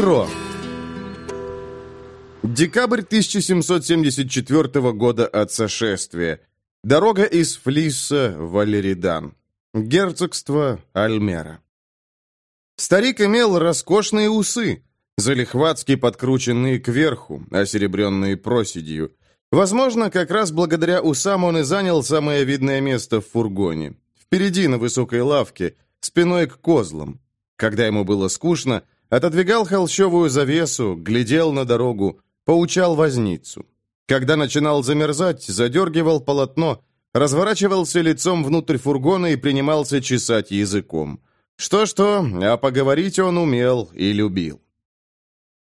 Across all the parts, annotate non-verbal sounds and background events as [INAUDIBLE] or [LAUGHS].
Перо. Декабрь 1774 года от сошествия. Дорога из Флиса в Алеридан. Герцогство Альмера. Старик имел роскошные усы, залихватски подкрученные кверху, осеребренные проседью. Возможно, как раз благодаря усам он и занял самое видное место в фургоне. Впереди, на высокой лавке, спиной к козлам. Когда ему было скучно, отодвигал холщовую завесу, глядел на дорогу, поучал возницу. Когда начинал замерзать, задергивал полотно, разворачивался лицом внутрь фургона и принимался чесать языком. Что-что, а поговорить он умел и любил.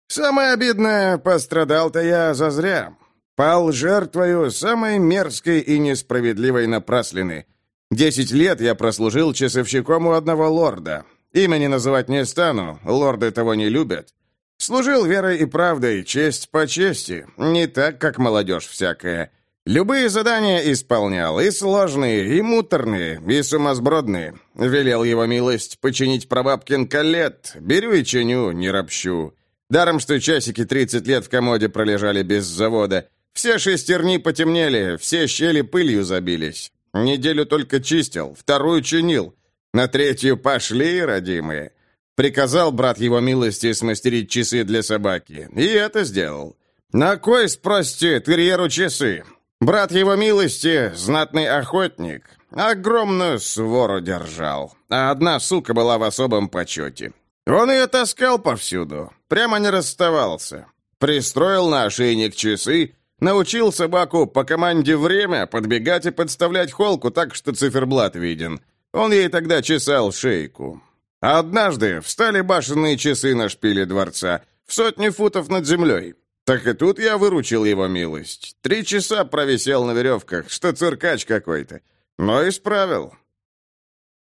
«Самое обидное, пострадал-то я зазря. Пал жертвою самой мерзкой и несправедливой напраслины. Десять лет я прослужил часовщиком у одного лорда. Имени называть не стану, лорды того не любят. Служил верой и правдой, честь по чести, не так, как молодежь всякая. Любые задания исполнял, и сложные, и муторные, и сумасбродные. Велел его милость починить прабабкин колет, беру и чиню, не ропщу. Даром, что часики 30 лет в комоде пролежали без завода. Все шестерни потемнели, все щели пылью забились. Неделю только чистил, вторую чинил. На третью пошли, родимые. Приказал брат его милости смастерить часы для собаки. И это сделал. На кой, спросите, терьеру часы? Брат его милости, знатный охотник, огромную свору держал. А одна сука была в особом почете. Он ее таскал повсюду, прямо не расставался. Пристроил на ошейник часы, научил собаку по команде «время» подбегать и подставлять холку так, что циферблат виден. Он ей тогда чесал шейку. А однажды встали башенные часы на шпиле дворца в сотни футов над землей. Так и тут я выручил его милость. Три часа провисел на веревках, что циркач какой-то. Но исправил.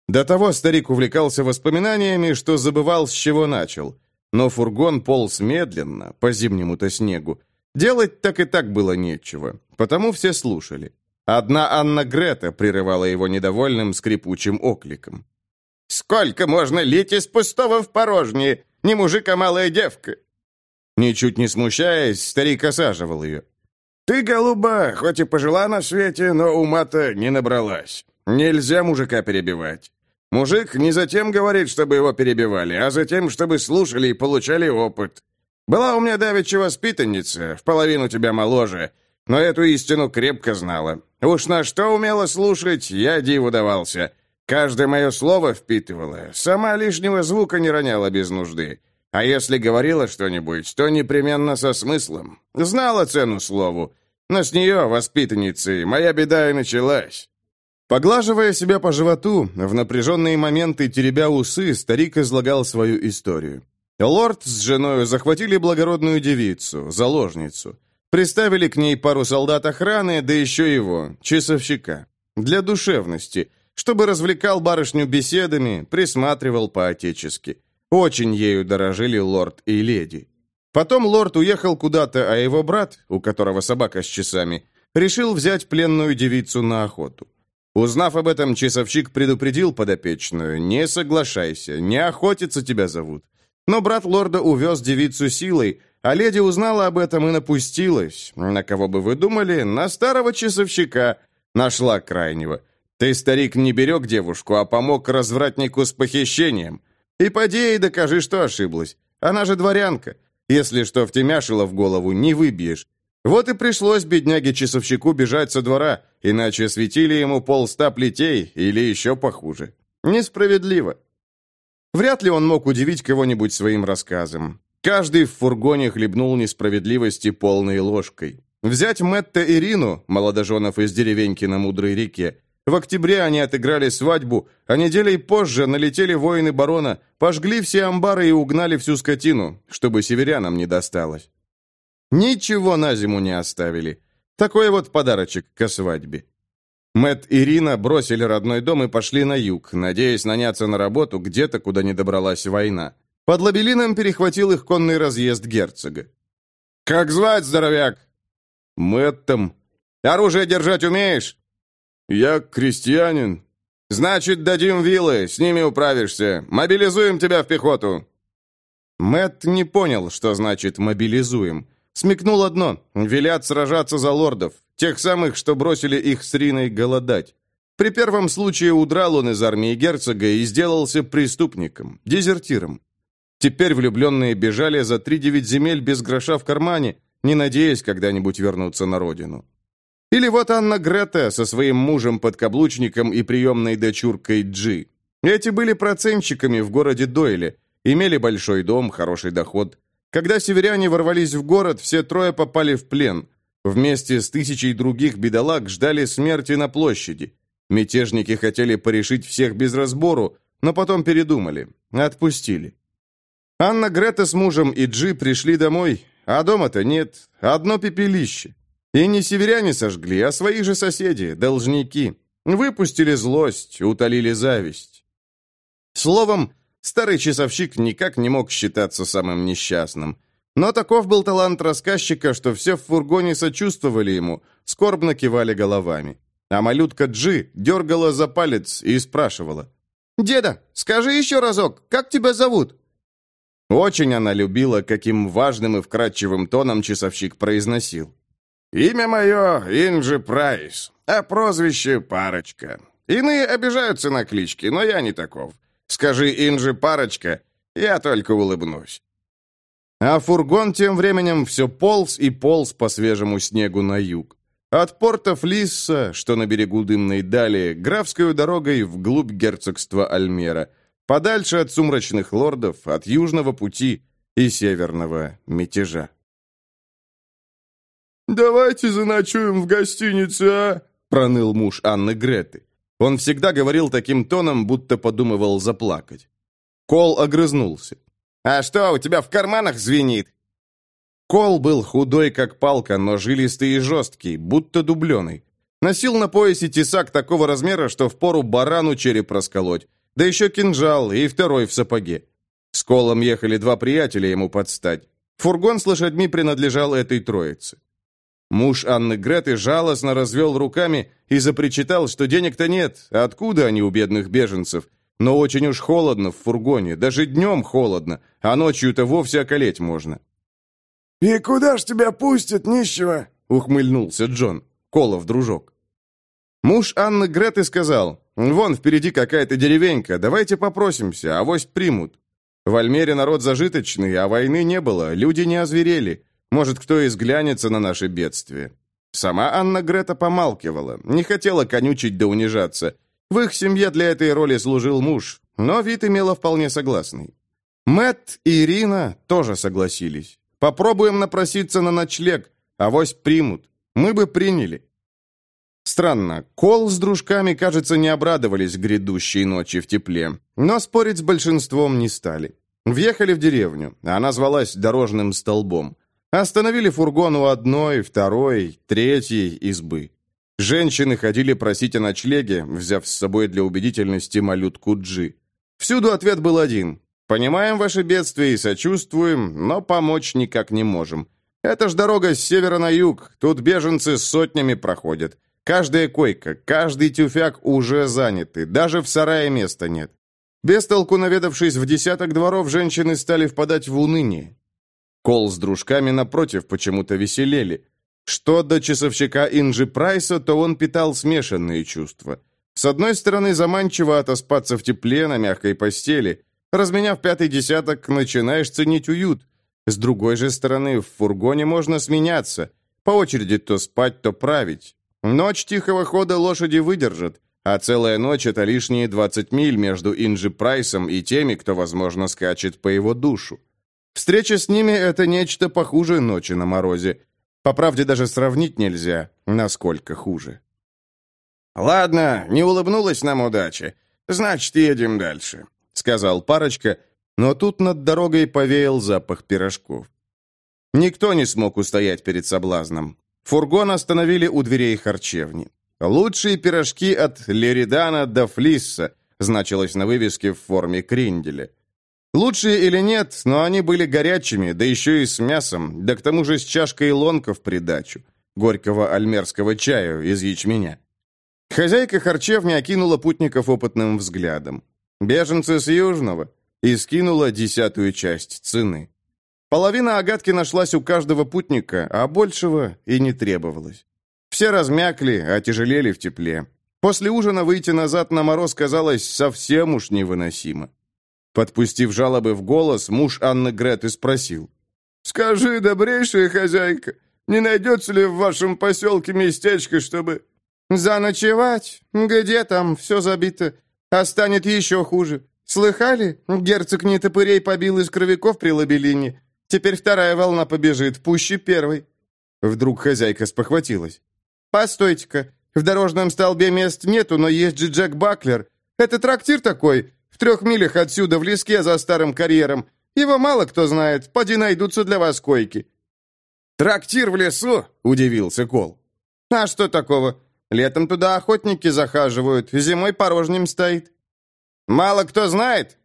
До того старик увлекался воспоминаниями, что забывал, с чего начал. Но фургон полз медленно, по зимнему-то снегу. Делать так и так было нечего, потому все слушали. Одна Анна Грета прерывала его недовольным скрипучим окликом. Сколько можно лить из пустого в порожнее? Не мужик, а малая девка!» Ничуть не смущаясь, старик осаживал ее. «Ты, голуба, хоть и пожила на свете, но ума-то не набралась. Нельзя мужика перебивать. Мужик не затем говорит, чтобы его перебивали, а затем, чтобы слушали и получали опыт. Была у меня давеча воспитанница, в половину тебя моложе, но эту истину крепко знала. Уж на что умела слушать, я диву давался. Каждое мое слово впитывала, сама лишнего звука не роняла без нужды. А если говорила что-нибудь, то непременно со смыслом. Знала цену слову. Но с нее, воспитанницы, моя беда и началась. Поглаживая себя по животу, в напряженные моменты теребя усы, старик излагал свою историю. Лорд с женой захватили благородную девицу, заложницу. Приставили к ней пару солдат охраны, да еще его, часовщика. Для душевности – чтобы развлекал барышню беседами, присматривал по-отечески. Очень ею дорожили лорд и леди. Потом лорд уехал куда-то, а его брат, у которого собака с часами, решил взять пленную девицу на охоту. Узнав об этом, часовщик предупредил подопечную, «Не соглашайся, не охотиться тебя зовут». Но брат лорда увез девицу силой, а леди узнала об этом и напустилась. На кого бы вы думали? На старого часовщика. Нашла крайнего. Ты, старик, не берег девушку, а помог развратнику с похищением. И поди ей докажи, что ошиблась. Она же дворянка. Если что втемяшило в голову, не выбьешь. Вот и пришлось бедняге-часовщику бежать со двора, иначе светили ему полста плетей или еще похуже. Несправедливо. Вряд ли он мог удивить кого-нибудь своим рассказом. Каждый в фургоне хлебнул несправедливости полной ложкой. Взять Мэтта и Рину, молодоженов из деревеньки на Мудрой реке, в октябре они отыграли свадьбу, а неделей позже налетели воины барона, пожгли все амбары и угнали всю скотину, чтобы северянам не досталось. Ничего на зиму не оставили. Такой вот подарочек ко свадьбе. Мэт и Рина бросили родной дом и пошли на юг, надеясь наняться на работу где-то, куда не добралась война. Под Лабелином перехватил их конный разъезд герцога. «Как звать, здоровяк?» «Мэттом». «Оружие держать умеешь?» «Я крестьянин». «Значит, дадим вилы, с ними управишься. Мобилизуем тебя в пехоту». Мэт не понял, что значит «мобилизуем». Смекнул одно – велят сражаться за лордов, тех самых, что бросили их с Риной голодать. При первом случае удрал он из армии герцога и сделался преступником, дезертиром. Теперь влюбленные бежали за три-девять земель без гроша в кармане, не надеясь когда-нибудь вернуться на родину. Или вот Анна Грета со своим мужем-подкаблучником и приемной дочуркой Джи. Эти были процентщиками в городе Дойле, имели большой дом, хороший доход. Когда северяне ворвались в город, все трое попали в плен. Вместе с тысячей других бедолаг ждали смерти на площади. Мятежники хотели порешить всех без разбору, но потом передумали, отпустили. Анна Грета с мужем и Джи пришли домой, а дома-то нет, одно пепелище. И не северяне сожгли, а свои же соседи, должники. Выпустили злость, утолили зависть. Словом, старый часовщик никак не мог считаться самым несчастным. Но таков был талант рассказчика, что все в фургоне сочувствовали ему, скорбно кивали головами. А малютка Джи дергала за палец и спрашивала. «Деда, скажи еще разок, как тебя зовут?» Очень она любила, каким важным и вкрадчивым тоном часовщик произносил. «Имя мое Инджи Прайс, а прозвище Парочка. Иные обижаются на клички, но я не таков. Скажи Инджи Парочка, я только улыбнусь». А фургон тем временем все полз и полз по свежему снегу на юг. От порта Флисса, что на берегу дымной дали, графской дорогой вглубь герцогства Альмера – Подальше от сумрачных лордов, от южного пути и северного мятежа. «Давайте заночуем в гостинице, а?» проныл муж Анны Греты. Он всегда говорил таким тоном, будто подумывал заплакать. Кол огрызнулся. «А что, у тебя в карманах звенит?» Кол был худой, как палка, но жилистый и жесткий, будто дубленый. Носил на поясе тесак такого размера, что впору барану череп расколоть, да еще кинжал и второй в сапоге. С Колом ехали два приятеля ему подстать. Фургон с лошадьми принадлежал этой троице. Муж Анны Греты жалостно развел руками и запричитал, что денег-то нет, откуда они у бедных беженцев. Но очень уж холодно в фургоне, даже днем холодно, а ночью-то вовсе околеть можно. «И куда ж тебя пустят, нищего?» — ухмыльнулся Джон, Колов дружок. Муж Анны Греты сказал, «Вон впереди какая-то деревенька, давайте попросимся, авось примут». В Альмере народ зажиточный, а войны не было, люди не озверели. Может, кто и взглянется на наше бедствие. Сама Анна Грета помалкивала, не хотела конючить да унижаться. В их семье для этой роли служил муж, но вид имела вполне согласный. Мэт и Ирина тоже согласились. Попробуем напроситься на ночлег, авось примут. Мы бы приняли. Странно, Кол с дружками, кажется, не обрадовались грядущей ночи в тепле, но спорить с большинством не стали. Въехали в деревню, она звалась Дорожным столбом. Остановили фургон у одной, второй, третьей избы. Женщины ходили просить о ночлеге, взяв с собой для убедительности малютку Джи. Всюду ответ был один. «Понимаем ваше бедствие и сочувствуем, но помочь никак не можем. Это ж дорога с севера на юг, тут беженцы сотнями проходят. Каждая койка, каждый тюфяк уже заняты, даже в сарае места нет. Без толку наведавшись в десяток дворов, женщины стали впадать в уныние. Кол с дружками, напротив, почему-то веселели. Что до часовщика Инжи Прайса, то он питал смешанные чувства. С одной стороны, заманчиво отоспаться в тепле на мягкой постели. Разменяв пятый десяток, начинаешь ценить уют. С другой же стороны, в фургоне можно сменяться. По очереди то спать, то править. Ночь тихого хода лошади выдержат, а целая ночь — это лишние 20 миль между Инджи Прайсом и теми, кто, возможно, скачет по его душу. Встреча с ними — это нечто похуже ночи на морозе. По правде, даже сравнить нельзя, насколько хуже. «Ладно, не улыбнулась нам удача. Значит, едем дальше», — сказал парочка, но тут над дорогой повеял запах пирожков. Никто не смог устоять перед соблазном. Фургон остановили у дверей харчевни. «Лучшие пирожки от Леридана до Флисса» значилось на вывеске в форме кринделя. Лучшие или нет, но они были горячими, да еще и с мясом, да к тому же с чашкой лонка в придачу, горького альмерского чаю из ячменя. Хозяйка харчевни окинула путников опытным взглядом. «Беженцы с Южного. и скинула десятую часть цены. Половина агатки нашлась у каждого путника, а большего и не требовалось. Все размякли, отяжелели в тепле. После ужина выйти назад на мороз казалось совсем уж невыносимо. Подпустив жалобы в голос, муж Анны Греты спросил. «Скажи, добрейшая хозяйка, не найдется ли в вашем поселке местечко, чтобы...» «Заночевать? Где там? Все забито. А станет еще хуже. Слыхали? Герцог нетопырей побил из кровяков при Лабелине. Теперь вторая волна побежит, пуще первой». Вдруг хозяйка спохватилась. «Постойте-ка, в дорожном столбе мест нету, но есть же Джек Баклер. Это трактир такой, в трех милях отсюда, в леске за старым карьером. Его мало кто знает, поди найдутся для вас койки». «Трактир в лесу?» – удивился Кол. «А что такого? Летом туда охотники захаживают, зимой порожним стоит». «Мало кто знает?»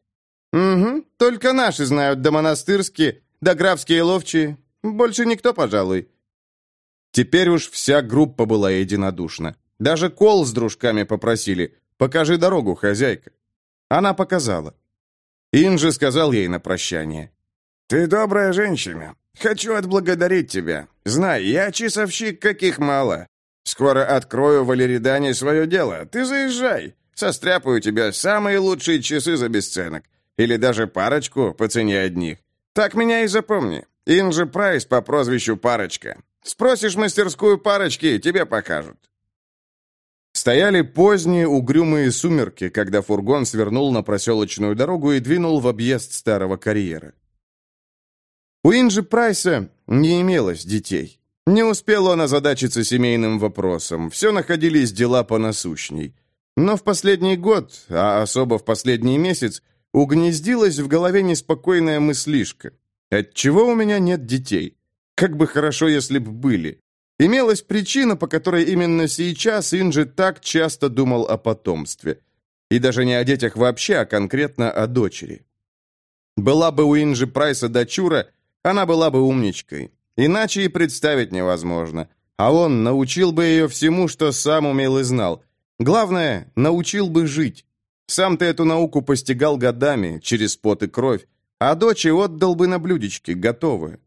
«Угу, только наши знают, да монастырские, да графские ловчие. Больше никто, пожалуй». Теперь уж вся группа была единодушна. Даже Кол с дружками попросили «Покажи дорогу, хозяйка». Она показала. Инжи сказал ей на прощание. «Ты добрая женщина. Хочу отблагодарить тебя. Знай, я часовщик, каких мало. Скоро открою в Алеридане свое дело. Ты заезжай. Состряпаю тебе самые лучшие часы за бесценок. Или даже парочку по цене одних. Так меня и запомни. Инжи Прайс по прозвищу Парочка. Спросишь мастерскую парочки, тебе покажут. Стояли поздние угрюмые сумерки, когда фургон свернул на проселочную дорогу и двинул в объезд старого карьера. У Инжи Прайса не имелось детей. Не успел он озадачиться семейным вопросом, все находились дела понасущней. Но в последний год, а особо в последний месяц, угнездилась в голове неспокойная мыслишка. Отчего у меня нет детей? Как бы хорошо, если б были. Имелась причина, по которой именно сейчас Инджи так часто думал о потомстве. И даже не о детях вообще, а конкретно о дочери. Была бы у Инджи Прайса дочура, она была бы умничкой. Иначе и представить невозможно. А он научил бы ее всему, что сам умел и знал. Главное, научил бы жить. Сам ты эту науку постигал годами, через пот и кровь, а дочь отдал бы на блюдечке, готовую.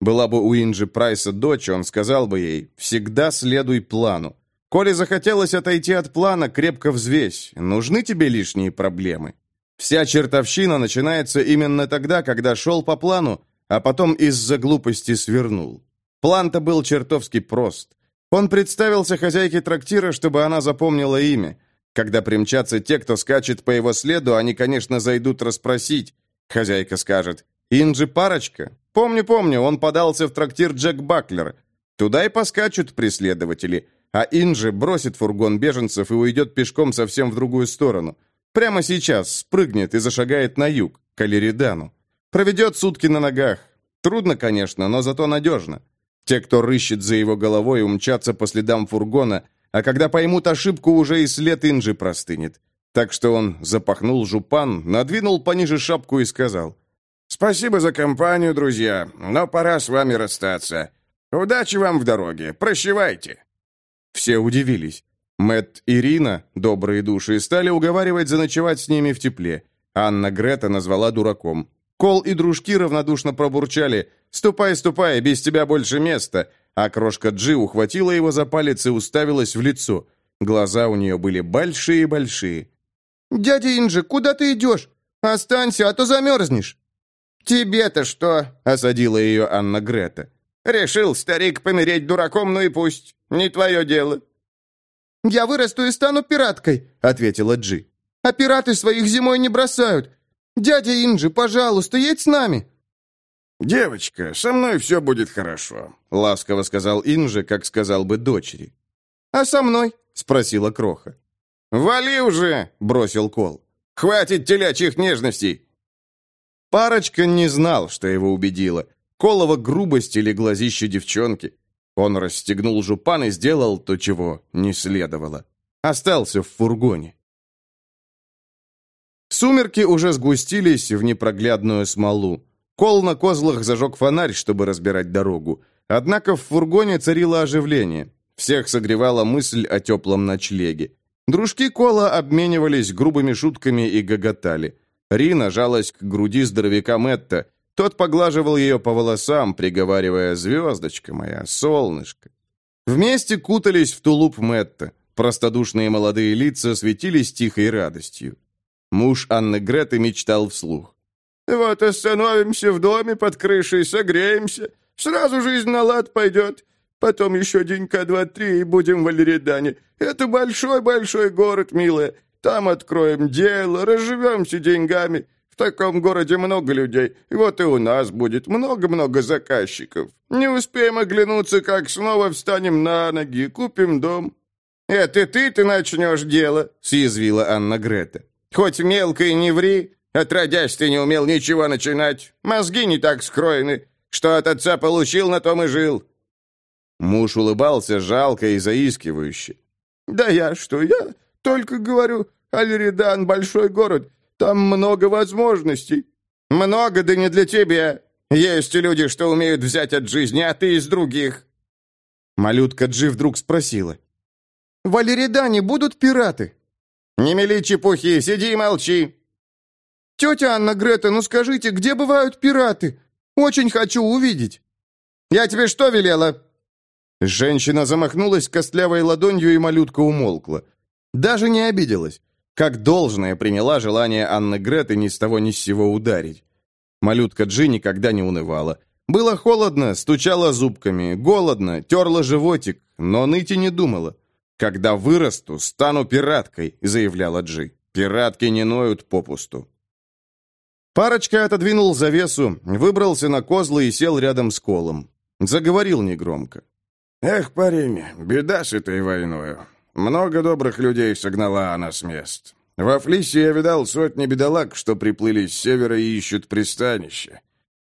Была бы у Инджи Прайса дочь, он сказал бы ей «всегда следуй плану». Коли захотелось отойти от плана, крепко взвесь. Нужны тебе лишние проблемы. Вся чертовщина начинается именно тогда, когда шел по плану, а потом из-за глупости свернул. План-то был чертовски прост. Он представился хозяйке трактира, чтобы она запомнила имя. Когда примчатся те, кто скачет по его следу, они, конечно, зайдут расспросить. Хозяйка скажет «Инджи парочка?» Помню, помню, он подался в трактир Джек Баклер. Туда и поскачут преследователи, а Инджи бросит фургон беженцев и уйдет пешком совсем в другую сторону. Прямо сейчас спрыгнет и зашагает на юг, к Алеридану. Проведет сутки на ногах. Трудно, конечно, но зато надежно. Те, кто рыщет за его головой, умчатся по следам фургона, а когда поймут ошибку, уже и след Инджи простынет. Так что он запахнул жупан, надвинул пониже шапку и сказал, «Спасибо за компанию, друзья, но пора с вами расстаться. Удачи вам в дороге, прощевайте». Все удивились. Мэт и Рина, добрые души, стали уговаривать заночевать с ними в тепле. Анна Грета назвала дураком. Кол и дружки равнодушно пробурчали «Ступай, ступай, без тебя больше места», а крошка Джи ухватила его за палец и уставилась в лицо. Глаза у нее были большие-большие. «Дядя Инджи, куда ты идешь? Останься, а то замерзнешь». «Тебе-то что?» — осадила ее Анна Грета. «Решил старик помереть дураком, ну и пусть. Не твое дело». «Я вырасту и стану пираткой», — ответила Джи. «А пираты своих зимой не бросают. Дядя Инджи, пожалуйста, едь с нами». «Девочка, со мной все будет хорошо», — ласково сказал Инжи, как сказал бы дочери. «А со мной?» — спросила Кроха. «Вали уже!» — бросил Кол. «Хватит телячьих нежностей!» Парочка не знал, что его убедило. Колова грубость или глазище девчонки. Он расстегнул жупан и сделал то, чего не следовало. Остался в фургоне. Сумерки уже сгустились в непроглядную смолу. Кол на козлах зажег фонарь, чтобы разбирать дорогу. Однако в фургоне царило оживление. Всех согревала мысль о теплом ночлеге. Дружки Кола обменивались грубыми шутками и гоготали. Рина жалась к груди здоровяка Мэтта. Тот поглаживал ее по волосам, приговаривая «Звездочка моя, солнышко». Вместе кутались в тулуп Мэтта. Простодушные молодые лица светились тихой радостью. Муж Анны Греты мечтал вслух. «Вот остановимся в доме под крышей, согреемся. Сразу жизнь на лад пойдет. Потом еще денька два-три и будем в Алеридане. Это большой-большой город, милая. Там откроем дело, разживемся деньгами. В таком городе много людей. Вот и у нас будет много-много заказчиков. Не успеем оглянуться, как снова встанем на ноги, купим дом». «Это ты-то начнешь дело», — съязвила Анна Грета. «Хоть мелко и не ври. Отродясь, ты не умел ничего начинать. Мозги не так скроены. Что от отца получил, на том и жил». Муж улыбался жалко и заискивающе. «Да я что, я только говорю, Альридан — большой город. Там много возможностей». «Много, да не для тебя. Есть люди, что умеют взять от жизни, а ты из других». Малютка Джи вдруг спросила. «В Алеридане будут пираты?» «Не мели чепухи, сиди и молчи». «Тетя Анна Грета, ну скажите, где бывают пираты? Очень хочу увидеть». «Я тебе что велела?» Женщина замахнулась костлявой ладонью, и малютка умолкла. Даже не обиделась. Как должное приняла желание Анны Греты ни с того ни с сего ударить. Малютка Джи никогда не унывала. Было холодно, стучала зубками, голодно, терла животик, но ныть и не думала. «Когда вырасту, стану пираткой», — заявляла Джи. «Пиратки не ноют попусту». Парочка отодвинул завесу, выбрался на козлы и сел рядом с колом. Заговорил негромко. «Эх, парень, беда с этой войною. Много добрых людей согнала она с мест. Во Флисе я видал сотни бедолаг, что приплыли с севера и ищут пристанище.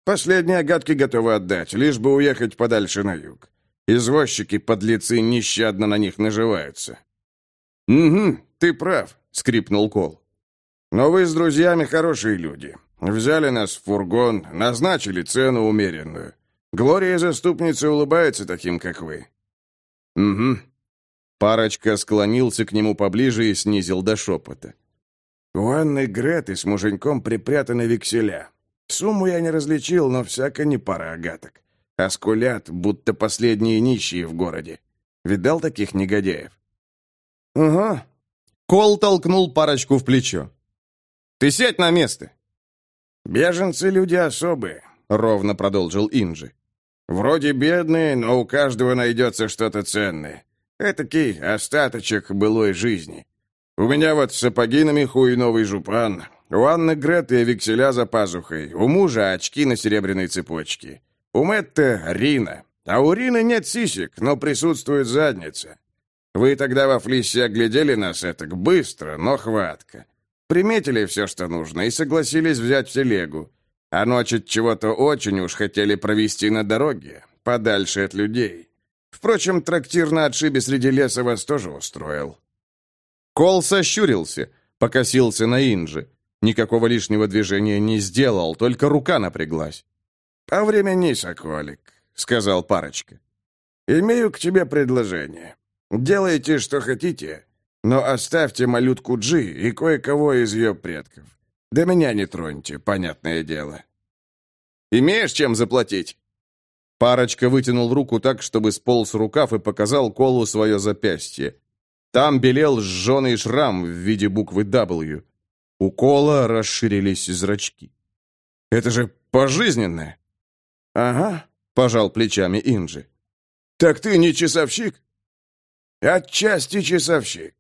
Последние гадки готовы отдать, лишь бы уехать подальше на юг. Извозчики-подлецы нещадно на них наживаются. «Угу, ты прав», — скрипнул Кол. «Но вы с друзьями хорошие люди. Взяли нас в фургон, назначили цену умеренную. Глория заступница улыбается таким, как вы». «Угу, Парочка склонился к нему поближе и снизил до шепота. «У Анны Греты с муженьком припрятаны векселя. Сумму я не различил, но всяко не пара агаток. А скулят, будто последние нищие в городе. Видал таких негодяев?» «Угу». Кол толкнул парочку в плечо. «Ты сядь на место!» «Беженцы люди особые», — ровно продолжил Инжи. «Вроде бедные, но у каждого найдется что-то ценное. Этакий остаточек былой жизни. У меня вот сапоги на меху и новый жупан. У Анны Греты векселя за пазухой. У мужа очки на серебряной цепочке. У Мэтта Рина. А у Рины нет сисек, но присутствует задница. Вы тогда во флисе оглядели нас этак быстро, но хватко. Приметили все, что нужно, и согласились взять телегу. А ночью чего-то очень уж хотели провести на дороге, подальше от людей. Впрочем, трактир на отшибе среди леса вас тоже устроил». Кол сощурился, покосился на Инжи. Никакого лишнего движения не сделал, только рука напряглась. «По времени, соколик», — сказал парочка. «Имею к тебе предложение. Делайте, что хотите, но оставьте малютку Джи и кое-кого из ее предков. До меня не троньте, понятное дело». «Имеешь чем заплатить?» Парочка вытянул руку так, чтобы сполз рукав и показал Колу свое запястье. Там белел сжженный шрам в виде буквы W. У Кола расширились зрачки. «Это же пожизненное!» «Ага», — пожал плечами Инджи. «Так ты не часовщик?» «Отчасти часовщик».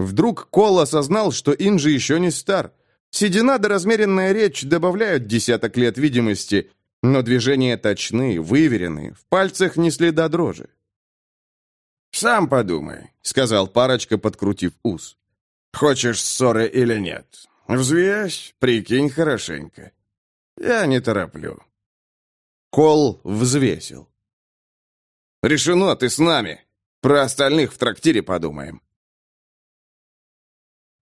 Вдруг Кол осознал, что Инджи еще не стар. Седина да размеренная речь добавляют десяток лет видимости, но движения точны, выверены, в пальцах не следа дрожи. «Сам подумай», — сказал парочка, подкрутив ус. «Хочешь ссоры или нет? Взвесь, прикинь хорошенько. Я не тороплю». Кол взвесил. «Решено, ты с нами. Про остальных в трактире подумаем».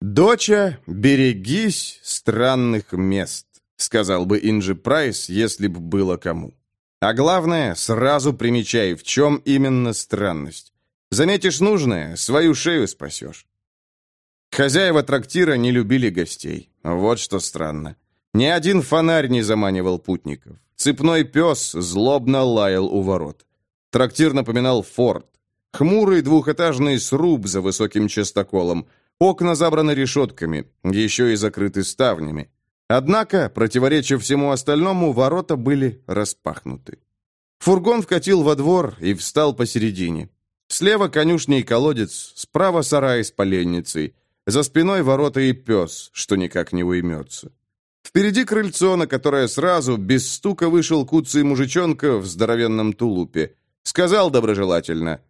«Доча, берегись странных мест» сказал бы Инджи Прайс, если бы было кому. А главное, сразу примечай, в чем именно странность. Заметишь нужное, свою шею спасешь. Хозяева трактира не любили гостей. Вот что странно. Ни один фонарь не заманивал путников. Цепной пес злобно лаял у ворот. Трактир напоминал форт. Хмурый двухэтажный сруб за высоким частоколом. Окна забраны решетками, еще и закрыты ставнями. Однако, противоречив всему остальному, ворота были распахнуты. Фургон вкатил во двор и встал посередине. Слева конюшня и колодец, справа сарай с поленницей, за спиной ворота и пес, что никак не уймется. Впереди крыльцо, на которое сразу, без стука, вышел куцый мужичонка в здоровенном тулупе. Сказал доброжелательно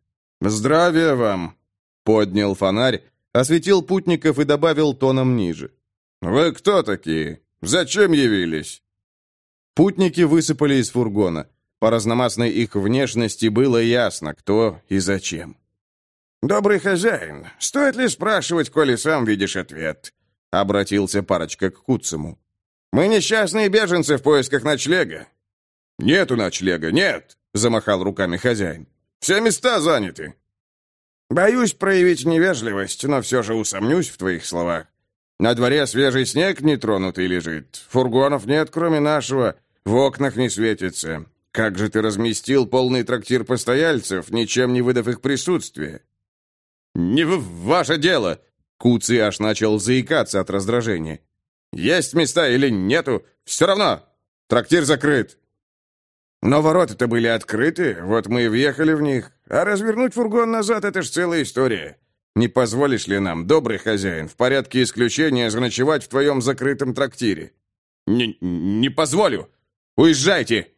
«Здравия вам!» Поднял фонарь, осветил путников и добавил тоном ниже. «Вы кто такие? Зачем явились?» Путники высыпали из фургона. По разномастной их внешности было ясно, кто и зачем. «Добрый хозяин, стоит ли спрашивать, коли сам видишь ответ?» — обратился парочка к Куцему. «Мы несчастные беженцы в поисках ночлега». «Нету ночлега, нет!» — замахал руками хозяин. «Все места заняты». «Боюсь проявить невежливость, но все же усомнюсь в твоих словах. На дворе свежий снег нетронутый лежит, фургонов нет, кроме нашего, в окнах не светится. Как же ты разместил полный трактир постояльцев, ничем не выдав их присутствие?» «Не в ваше дело!» Куцый аж начал заикаться от раздражения. «Есть места или нету? Все равно! Трактир закрыт!» «Но ворота-то были открыты, вот мы и въехали в них. А развернуть фургон назад — это ж целая история. Не позволишь ли нам, добрый хозяин, в порядке исключения заночевать в твоем закрытом трактире?» «Не, не позволю! Уезжайте!»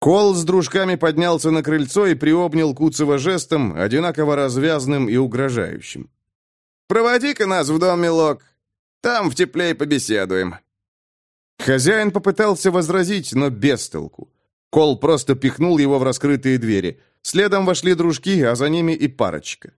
Кол с дружками поднялся на крыльцо и приобнял Куцева жестом, одинаково развязным и угрожающим. «Проводи-ка нас в дом, милок. Там в теплее побеседуем». Хозяин попытался возразить, но без толку. Кол просто пихнул его в раскрытые двери. Следом вошли дружки, а за ними и парочка.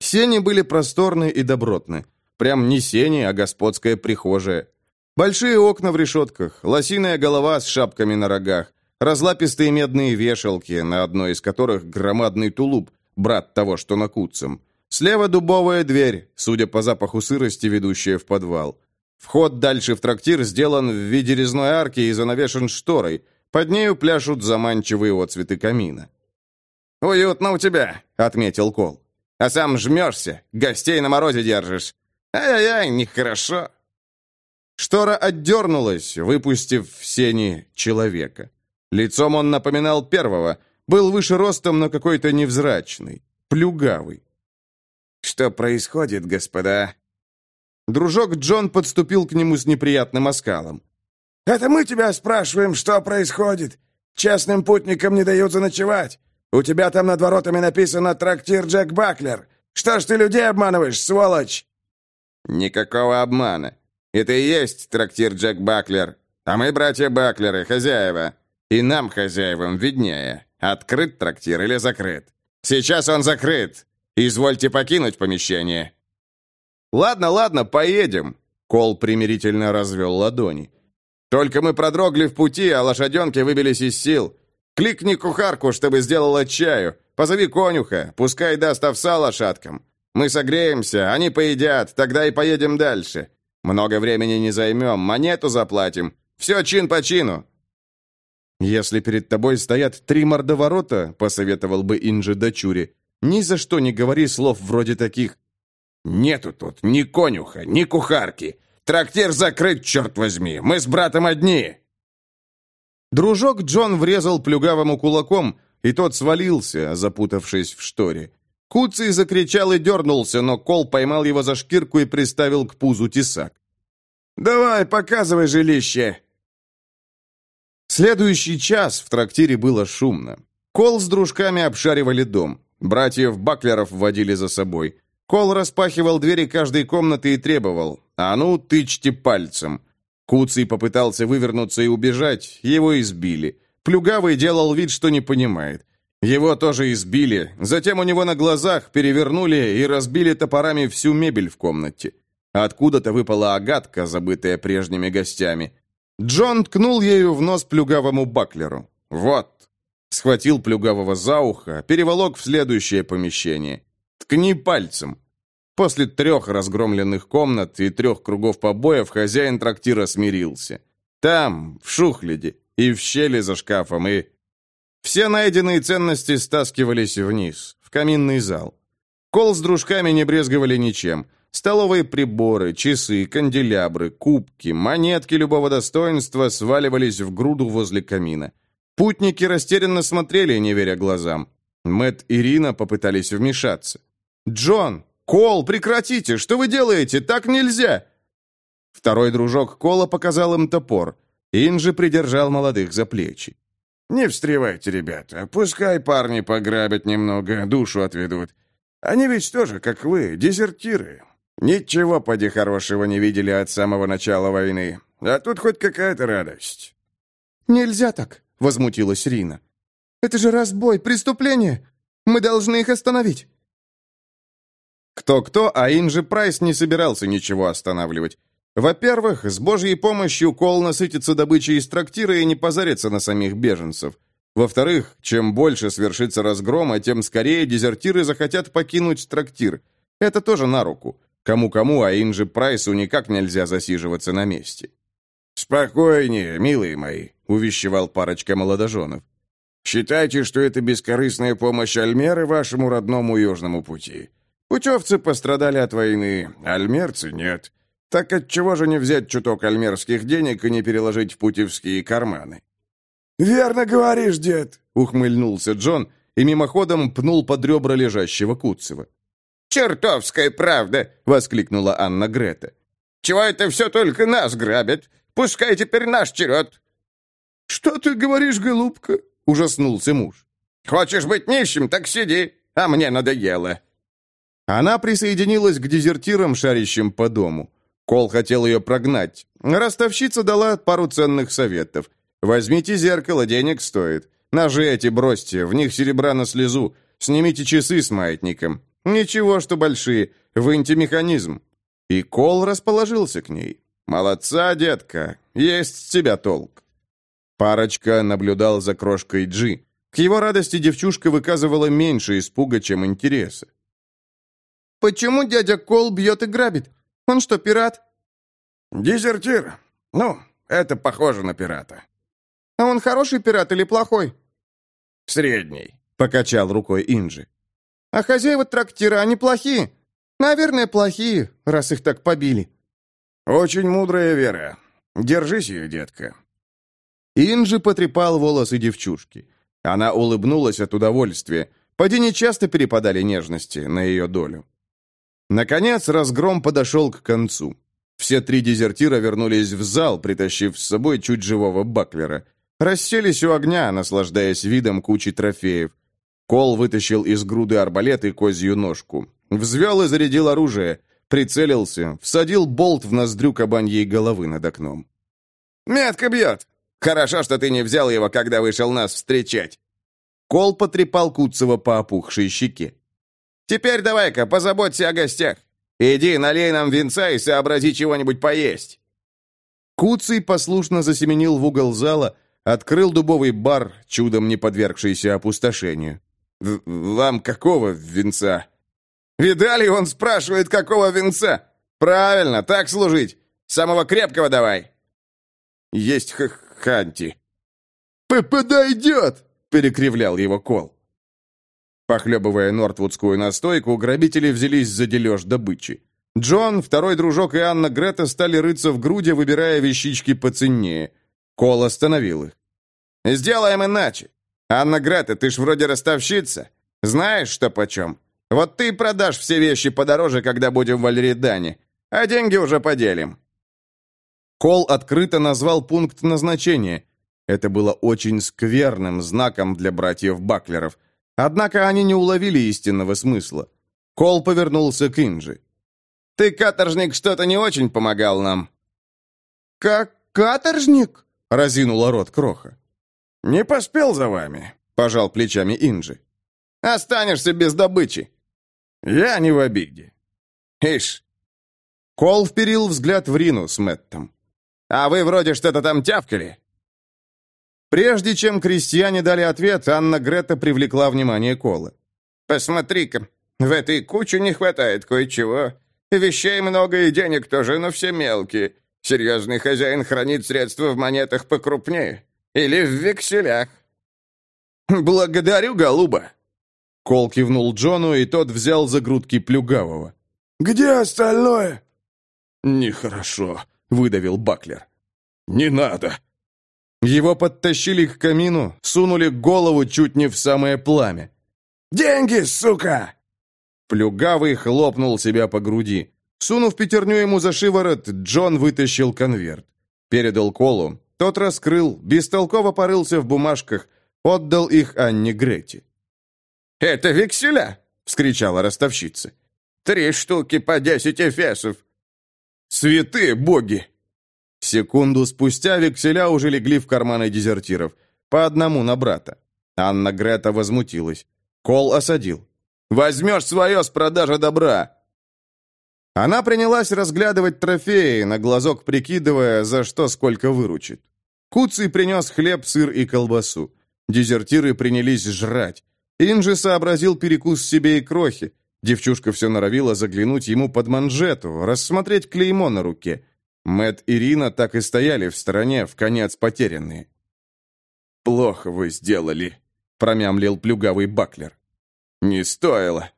Сени были просторны и добротны. Прям не сени, а господская прихожая. Большие окна в решетках, лосиная голова с шапками на рогах, разлапистые медные вешалки, на одной из которых громадный тулуп, брат того, что на куцем. Слева дубовая дверь, судя по запаху сырости, ведущая в подвал. Вход дальше в трактир сделан в виде резной арки и занавешен шторой. Под нею пляшут заманчивые отцветы камина. «Уютно у тебя», — отметил Кол. «А сам жмешься, гостей на морозе держишь. Ай-яй-яй, нехорошо». Штора отдернулась, выпустив в сени человека. Лицом он напоминал первого, был выше ростом, но какой-то невзрачный, плюгавый. «Что происходит, господа?» Дружок Джон подступил к нему с неприятным оскалом. «Это мы тебя спрашиваем, что происходит? Частным путникам не дают заночевать. У тебя там над воротами написано «Трактир Джек Баклер». Что ж ты людей обманываешь, сволочь?» «Никакого обмана. Это и есть трактир Джек Баклер. А мы братья Баклеры, хозяева. И нам, хозяевам, виднее, открыт трактир или закрыт. Сейчас он закрыт. Извольте покинуть помещение». «Ладно, ладно, поедем», — Кол примирительно развел ладони. «Только мы продрогли в пути, а лошаденки выбились из сил. Кликни кухарку, чтобы сделала чаю. Позови конюха, пускай даст овса лошадкам. Мы согреемся, они поедят, тогда и поедем дальше. Много времени не займем, монету заплатим. Все чин по чину. «Если перед тобой стоят три мордоворота», — посоветовал бы Инжи дочуре, «ни за что не говори слов вроде таких. Нету тут ни конюха, ни кухарки. Трактир закрыт, черт возьми. Мы с братом одни». Дружок Джон врезал плюгавому кулаком, и тот свалился, запутавшись в шторе. Куций закричал и дернулся, но Кол поймал его за шкирку и приставил к пузу тесак. «Давай, показывай жилище!» Следующий час в трактире было шумно. Кол с дружками обшаривали дом. Братьев Баклеров водили за собой. Кол распахивал двери каждой комнаты и требовал «А ну, тычьте пальцем!» Куций попытался вывернуться и убежать, его избили. Плюгавый делал вид, что не понимает. Его тоже избили, затем у него на глазах перевернули и разбили топорами всю мебель в комнате. Откуда-то выпала агатка, забытая прежними гостями. Джон ткнул ею в нос плюгавому баклеру. «Вот!» Схватил плюгавого за ухо, переволок в следующее помещение. «Ткни пальцем!» После трех разгромленных комнат и трех кругов побоев хозяин трактира смирился. Там, в Шухляде, и в щели за шкафом, и... Все найденные ценности стаскивались вниз, в каминный зал. Кол с дружками не брезговали ничем. Столовые приборы, часы, канделябры, кубки, монетки любого достоинства сваливались в груду возле камина. Путники растерянно смотрели, не веря глазам. Мэт и Рина попытались вмешаться. «Джон! Кол, прекратите! Что вы делаете? Так нельзя!» Второй дружок Кола показал им топор. Инжи придержал молодых за плечи. «Не встревайте, ребята. Пускай парни пограбят немного, душу отведут. Они ведь тоже, как вы, дезертиры. Ничего поди хорошего не видели от самого начала войны. А тут хоть какая-то радость». «Нельзя так», — возмутилась Рина. «Это же разбой, преступление. Мы должны их остановить». Кто-кто, а Инжи Прайс не собирался ничего останавливать. Во-первых, с божьей помощью Кол насытится добычей из трактира и не позарится на самих беженцев. Во-вторых, чем больше свершится разгрома, тем скорее дезертиры захотят покинуть трактир. Это тоже на руку. Кому-кому, а Инжи Прайсу никак нельзя засиживаться на месте. «Спокойнее, милые мои», — увещевал парочка молодоженов. «Считайте, что это бескорыстная помощь Альмеры вашему родному южному пути. Путевцы пострадали от войны, альмерцы нет. Так отчего же не взять чуток альмерских денег и не переложить в путевские карманы? «Верно говоришь, дед», — ухмыльнулся Джон и мимоходом пнул под ребра лежащего Куцева. «Чертовская правда!» — воскликнула Анна Грета. «Чего это все только нас грабят? Пускай теперь наш черед!» «Что ты говоришь, голубка?» — ужаснулся муж. «Хочешь быть нищим, так сиди, а мне надоело!» Она присоединилась к дезертирам, шарящим по дому. Кол хотел ее прогнать. Ростовщица дала пару ценных советов. «Возьмите зеркало, денег стоит. Ножи эти бросьте, в них серебра на слезу. Снимите часы с маятником. Ничего, что большие. Выньте механизм». И Кол расположился к ней. «Молодца, детка. Есть с тебя толк». Парочка наблюдал за крошкой Джи. К его радости девчушка выказывала меньше испуга, чем интереса. «Почему дядя Кол бьет и грабит? Он что, пират?» «Дезертир. Ну, это похоже на пирата». «А он хороший пират или плохой?» «Средний», — покачал рукой Инжи. «А хозяева трактира, они плохие? Наверное, плохие, раз их так побили». «Очень мудрая вера. Держись ее, детка». Инжи потрепал волосы девчушки. Она улыбнулась от удовольствия. Не часто перепадали нежности на ее долю. Наконец, разгром подошел к концу. Все три дезертира вернулись в зал, притащив с собой чуть живого Баклера. Расселись у огня, наслаждаясь видом кучи трофеев. Кол вытащил из груды арбалет и козью ножку. Взвел и зарядил оружие. Прицелился, всадил болт в ноздрю кабаньей головы над окном. «Метко бьет! Хорошо, что ты не взял его, когда вышел нас встречать!» Кол потрепал Куцева по опухшей щеке. Теперь давай-ка позаботься о гостях. Иди, налей нам винца и сообрази чего-нибудь поесть». Куцый послушно засеменил в угол зала, открыл дубовый бар, чудом не подвергшийся опустошению. «Вам какого венца?» «Видали, он спрашивает, какого венца?» «Правильно, так служить. Самого крепкого давай». «Есть х ханти». «Подойдет!» — перекривлял его кол. Похлебывая нортвудскую настойку, грабители взялись за дележ добычи. Джон, второй дружок и Анна Грета стали рыться в груди, выбирая вещички поценнее. Кол остановил их. «Сделаем иначе. Анна Грета, ты ж вроде ростовщица. Знаешь, что почем? Вот ты продашь все вещи подороже, когда будем в Альридане, а деньги уже поделим». Кол открыто назвал пункт назначения. Это было очень скверным знаком для братьев Баклеров – Однако они не уловили истинного смысла. Кол повернулся к Инджи. «Ты, каторжник, что-то не очень помогал нам». «Как каторжник?» — разинула рот Кроха. «Не поспел за вами», — пожал плечами Инджи. «Останешься без добычи». «Я не в обиде». «Ишь». Кол вперил взгляд в Рину с Мэттом. «А вы вроде что-то там тявкали». Прежде чем крестьяне дали ответ, Анна Грета привлекла внимание Кола. «Посмотри-ка, В этой куче не хватает кое-чего. Вещей много и денег тоже, но все мелкие. Серьезный хозяин хранит средства в монетах покрупнее. Или в векселях». «Благодарю, голуба!» Кол кивнул Джону, и тот взял за грудки плюгавого. «Где остальное?» «Нехорошо», — выдавил Баклер. «Не надо». Его подтащили к камину, сунули голову чуть не в самое пламя. «Деньги, сука!» Плюгавый хлопнул себя по груди. Сунув пятерню ему за шиворот, Джон вытащил конверт. Передал Колу. Тот раскрыл, бестолково порылся в бумажках, отдал их Анне Грети. «Это векселя!» — вскричала ростовщица. «Три штуки по десять эфесов!» «Святые боги!» Секунду спустя векселя уже легли в карманы дезертиров. По одному на брата. Анна Грета возмутилась. Кол осадил. «Возьмешь свое с продажи добра!» Она принялась разглядывать трофеи, на глазок прикидывая, за что сколько выручит. Куцый принес хлеб, сыр и колбасу. Дезертиры принялись жрать. Инжи сообразил перекус себе и крохи. Девчушка все норовила заглянуть ему под манжету, рассмотреть клеймо на руке. Мэт и Рина так и стояли в стороне, в конец потерянные. «Плохо вы сделали», — промямлил плюгавый Баклер. «Не стоило».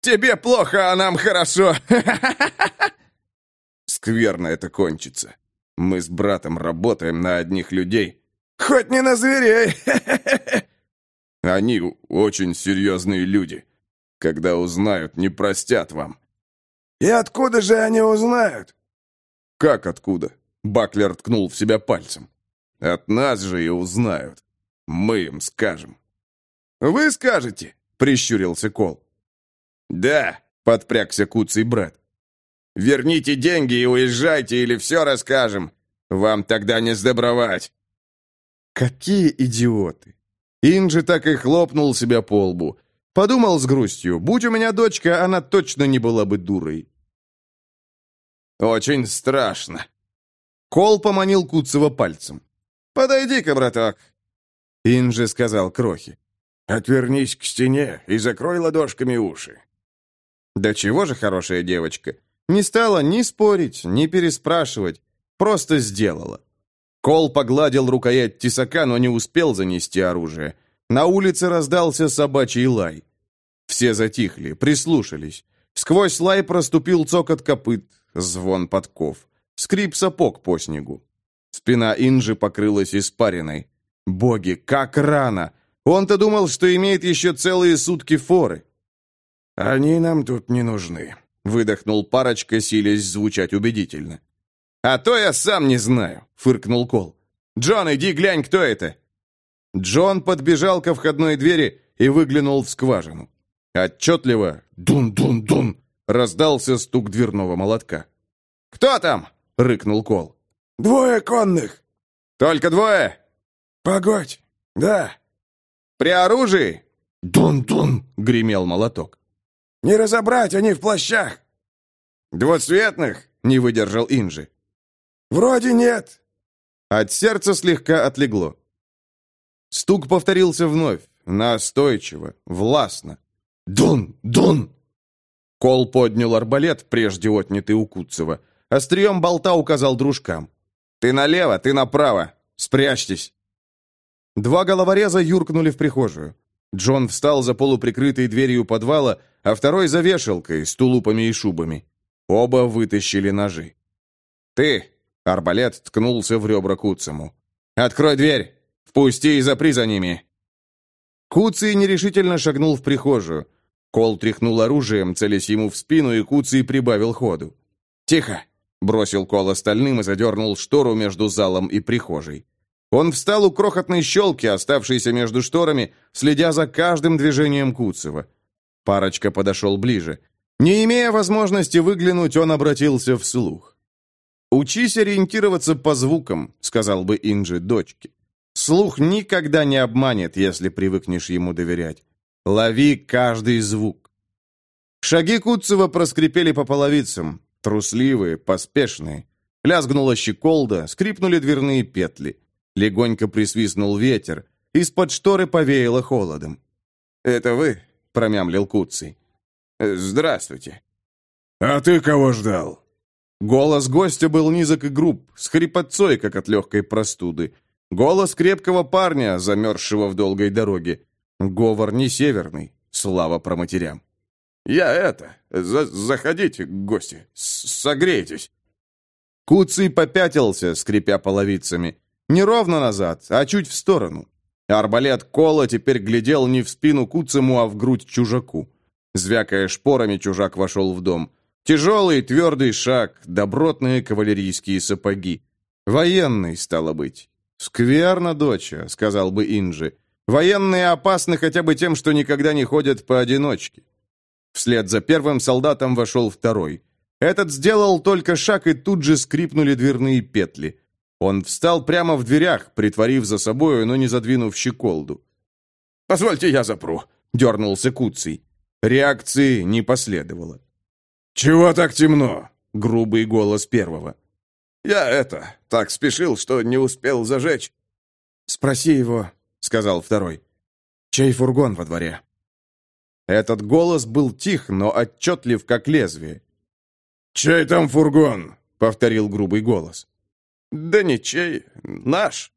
«Тебе плохо, а нам хорошо!» [LAUGHS] «Скверно это кончится. Мы с братом работаем на одних людей». «Хоть не на зверей!» [LAUGHS] Они очень серьезные люди. Когда узнают, не простят вам». «И откуда же они узнают?» «Как откуда?» Баклер ткнул в себя пальцем. «От нас же и узнают. Мы им скажем». «Вы скажете?» — прищурился Кол. «Да», — подпрягся куцый брат. «Верните деньги и уезжайте, или все расскажем. Вам тогда не сдобровать». «Какие идиоты!» Инджи так и хлопнул себя по лбу. Подумал с грустью, будь у меня дочка, она точно не была бы дурой. «Очень страшно». Кол поманил Куцева пальцем. «Подойди-ка, браток». Инджи сказал Крохи. «Отвернись к стене и закрой ладошками уши». Да чего же хорошая девочка. Не стала ни спорить, ни переспрашивать. Просто сделала. Кол погладил рукоять тесака, но не успел занести оружие. На улице раздался собачий лай. Все затихли, прислушались. Сквозь лай проступил цокот копыт, звон подков, скрип сапог по снегу. Спина Инжи покрылась испариной. Боги, как рано! Он-то думал, что имеет еще целые сутки форы. «Они нам тут не нужны», — выдохнул парочка, силясь звучать убедительно. «А то я сам не знаю», — фыркнул Кол. «Джон, иди глянь, кто это!» Джон подбежал ко входной двери и выглянул в скважину. Отчетливо «дун-дун-дун» раздался стук дверного молотка. «Кто там?» — рыкнул Кол. «Двое конных». «Только двое?» «Погодь, да». «При оружии?» «Дун-дун!» — гремел молоток. «Не разобрать, они в плащах!» «Двуцветных?» — не выдержал Инжи. «Вроде нет». От сердца слегка отлегло. Стук повторился вновь, настойчиво, властно. «Дун! Дун!» Кол поднял арбалет, прежде отнятый у Куцева. Острием болта указал дружкам. «Ты налево, ты направо! Спрячьтесь!» Два головореза юркнули в прихожую. Джон встал за полуприкрытой дверью подвала, а второй за вешалкой с тулупами и шубами. Оба вытащили ножи. «Ты!» — арбалет ткнулся в ребра Куцему. «Открой дверь! Впусти и запри за ними!» Куций нерешительно шагнул в прихожую. Кол тряхнул оружием, целясь ему в спину, и Куций прибавил ходу. «Тихо!» — бросил Кол остальным и задернул штору между залом и прихожей. Он встал у крохотной щелки, оставшейся между шторами, следя за каждым движением Куцева. Парочка подошел ближе. Не имея возможности выглянуть, он обратился вслух. «Учись ориентироваться по звукам», — сказал бы Инджи дочке. «Слух никогда не обманет, если привыкнешь ему доверять. Лови каждый звук». Шаги Куцева проскрипели по половицам, трусливые, поспешные. Лязгнула щеколда, скрипнули дверные петли. Легонько присвистнул ветер. Из-под шторы повеяло холодом. «Это вы?» — промямлил Куций. Здравствуйте». «А ты кого ждал?» Голос гостя был низок и груб, с хрипотцой, как от легкой простуды. Голос крепкого парня, замерзшего в долгой дороге. Говор не северный, слава про матерям. «Я это... За заходите, гости, согрейтесь». Куцый попятился, скрипя половицами. Не ровно назад, а чуть в сторону. Арбалет Кола теперь глядел не в спину Куцему, а в грудь чужаку. Звякая шпорами, чужак вошел в дом. Тяжелый, твердый шаг, добротные кавалерийские сапоги. Военный, стало быть. «Скверно, доча», — сказал бы Инжи. «Военные опасны хотя бы тем, что никогда не ходят поодиночке». Вслед за первым солдатом вошел второй. Этот сделал только шаг, и тут же скрипнули дверные петли. Он встал прямо в дверях, притворив за собою, но не задвинув щеколду. «Позвольте, я запру», — дернулся Куций. Реакции не последовало. «Чего так темно?» — грубый голос первого. «Я это, так спешил, что не успел зажечь». «Спроси его», — сказал второй. «Чей фургон во дворе?» Этот голос был тих, но отчетлив, как лезвие. «Чей там фургон?» — повторил грубый голос. «Да ничей, наш».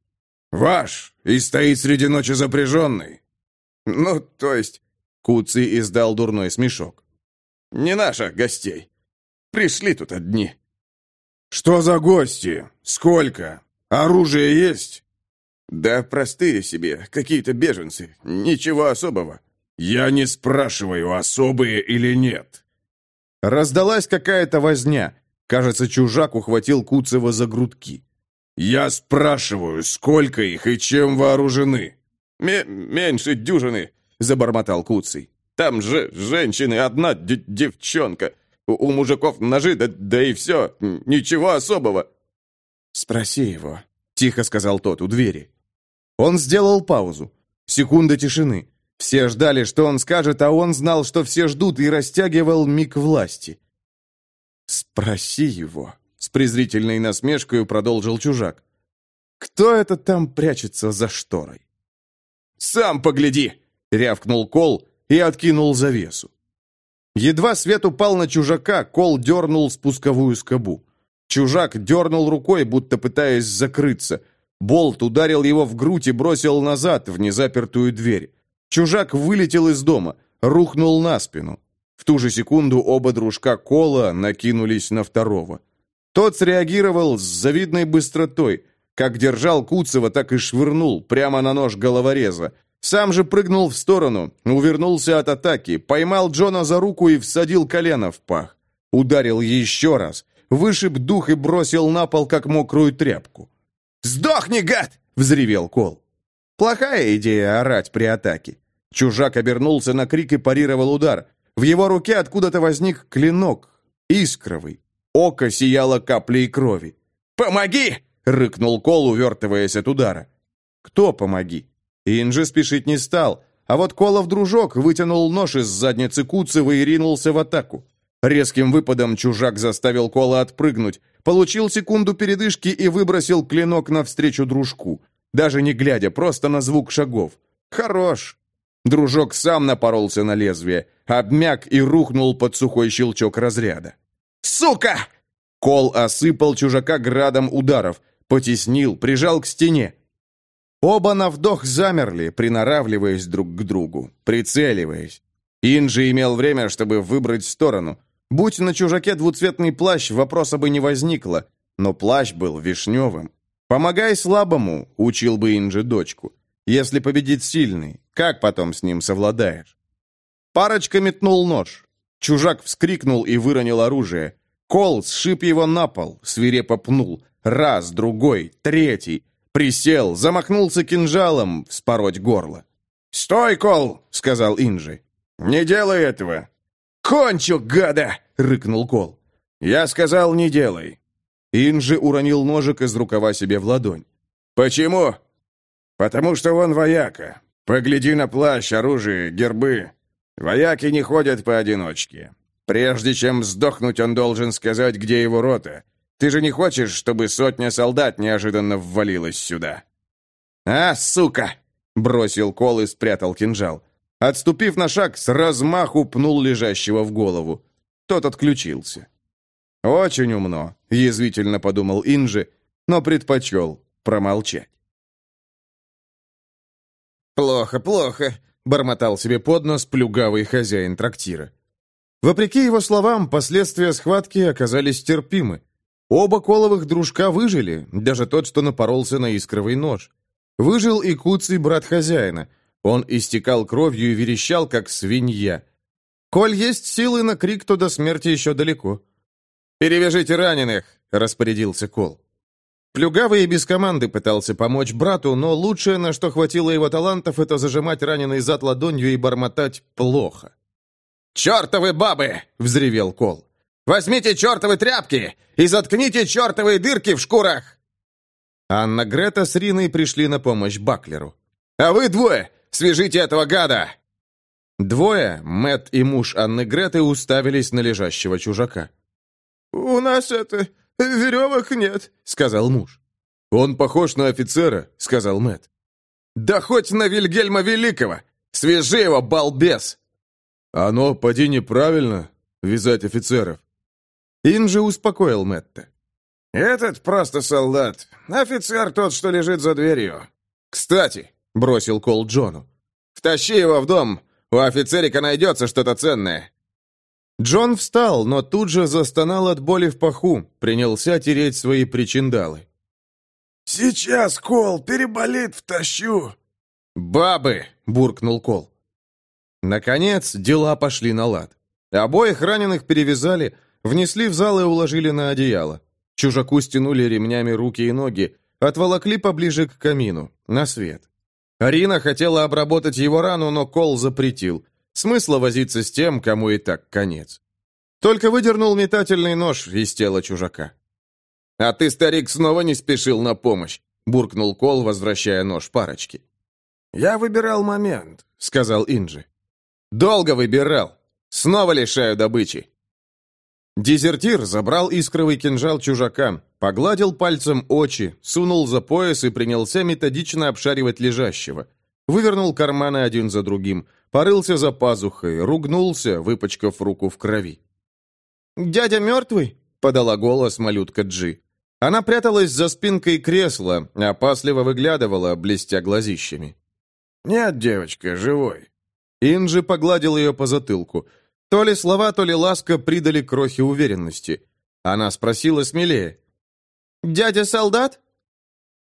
«Ваш, и стоит среди ночи запряженный». «Ну, то есть...» — Куций издал дурной смешок. «Не наших гостей. Пришли тут одни». «Что за гости? Сколько? Оружие есть?» «Да простые себе, какие-то беженцы. Ничего особого». «Я не спрашиваю, особые или нет». Раздалась какая-то возня. Кажется, чужак ухватил Куцева за грудки. «Я спрашиваю, сколько их и чем вооружены?» «Меньше дюжины», — забормотал Куцый. «Там же женщины, одна девчонка. У, у мужиков ножи, да, да и все. Ничего особого». «Спроси его», — тихо сказал тот у двери. Он сделал паузу. Секунда тишины. Все ждали, что он скажет, а он знал, что все ждут, и растягивал миг власти. «Спроси его», — с презрительной насмешкой продолжил чужак. «Кто это там прячется за шторой?» «Сам погляди!» — рявкнул Кол и откинул завесу. Едва свет упал на чужака, Кол дернул спусковую скобу. Чужак дернул рукой, будто пытаясь закрыться. Болт ударил его в грудь и бросил назад, в незапертую дверь. Чужак вылетел из дома, рухнул на спину. В ту же секунду оба дружка Кола накинулись на второго. Тот среагировал с завидной быстротой. Как держал Куцева, так и швырнул прямо на нож головореза. Сам же прыгнул в сторону, увернулся от атаки, поймал Джона за руку и всадил колено в пах. Ударил еще раз, вышиб дух и бросил на пол, как мокрую тряпку. «Сдохни, гад!» — взревел Кол. Плохая идея орать при атаке. Чужак обернулся на крик и парировал удар. В его руке откуда-то возник клинок, искровый. Око сияло каплей крови. «Помоги!» — рыкнул Кол, увертываясь от удара. «Кто помоги?» Инжи спешить не стал, а вот Колов дружок вытянул нож из задницы Куцева и ринулся в атаку. Резким выпадом чужак заставил Кола отпрыгнуть, получил секунду передышки и выбросил клинок навстречу дружку даже не глядя, просто на звук шагов. «Хорош!» Дружок сам напоролся на лезвие, обмяк и рухнул под сухой щелчок разряда. «Сука!» Кол осыпал чужака градом ударов, потеснил, прижал к стене. Оба на вдох замерли, приноравливаясь друг к другу, прицеливаясь. Инжи имел время, чтобы выбрать сторону. Будь на чужаке двуцветный плащ, вопроса бы не возникло, но плащ был вишневым. «Помогай слабому», — учил бы Инджи дочку. «Если победит сильный, как потом с ним совладаешь?» Парочка метнул нож. Чужак вскрикнул и выронил оружие. Кол сшиб его на пол, свирепо пнул. Раз, другой, третий. Присел, замахнулся кинжалом вспороть горло. «Стой, Кол!» — сказал Инжи. «Не делай этого!» «Кончу, гада!» — рыкнул Кол. «Я сказал, не делай. Инжи уронил ножик из рукава себе в ладонь. «Почему?» «Потому что он вояка. Погляди на плащ, оружие, гербы. Вояки не ходят поодиночке. Прежде чем сдохнуть, он должен сказать, где его рота. Ты же не хочешь, чтобы сотня солдат неожиданно ввалилась сюда?» «А, сука!» — бросил кол и спрятал кинжал. Отступив на шаг, с размаху пнул лежащего в голову. Тот отключился. «Очень умно», — язвительно подумал Инжи, но предпочел промолчать. «Плохо, плохо», — бормотал себе под нос плюгавый хозяин трактира. Вопреки его словам, последствия схватки оказались терпимы. Оба коловых дружка выжили, даже тот, что напоролся на искровый нож. Выжил и Куцый, брат хозяина. Он истекал кровью и верещал, как свинья. Коль есть силы на крик, то до смерти еще далеко. «Перевяжите раненых!» — распорядился Кол. Плюгавый без команды пытался помочь брату, но лучшее, на что хватило его талантов, это зажимать раненый зад ладонью и бормотать «плохо». «Чертовы бабы!» — взревел Кол. «Возьмите чертовы тряпки и заткните чертовые дырки в шкурах!» Анна Грета с Риной пришли на помощь Баклеру. «А вы двое! Свяжите этого гада!» Двое, Мэт и муж Анны Греты, уставились на лежащего чужака. «У нас это... веревок нет», — сказал муж. «Он похож на офицера», — сказал Мэт. «Да хоть на Вильгельма Великого! Свяжи его, балбес!» «Оно, поди, неправильно, вязать офицеров». Инжи успокоил Мэтта. «Этот просто солдат. Офицер тот, что лежит за дверью». «Кстати», — бросил Кол Джону, — «втащи его в дом. У офицерика найдется что-то ценное». Джон встал, но тут же застонал от боли в паху, принялся тереть свои причиндалы. «Сейчас, Кол, переболит, втащу». «Бабы!» — буркнул Кол. Наконец, дела пошли на лад. Обоих раненых перевязали, внесли в зал и уложили на одеяло. Чужаку стянули ремнями руки и ноги, отволокли поближе к камину, на свет. Арина хотела обработать его рану, но Кол запретил. Смысла возиться с тем, кому и так конец. Только выдернул метательный нож из тела чужака. «А ты, старик, снова не спешил на помощь», — буркнул Кол, возвращая нож парочке. «Я выбирал момент», — сказал Инджи. «Долго выбирал. Снова лишаю добычи». Дезертир забрал искровый кинжал чужака, погладил пальцем очи, сунул за пояс и принялся методично обшаривать лежащего. Вывернул карманы один за другим, порылся за пазухой, ругнулся, выпачкав руку в крови. «Дядя мертвый?» — подала голос малютка Джи. Она пряталась за спинкой кресла, опасливо выглядывала, блестя глазищами. «Нет, девочка, живой». Инджи погладил ее по затылку. То ли слова, то ли ласка придали крохи уверенности. Она спросила смелее. «Дядя солдат?»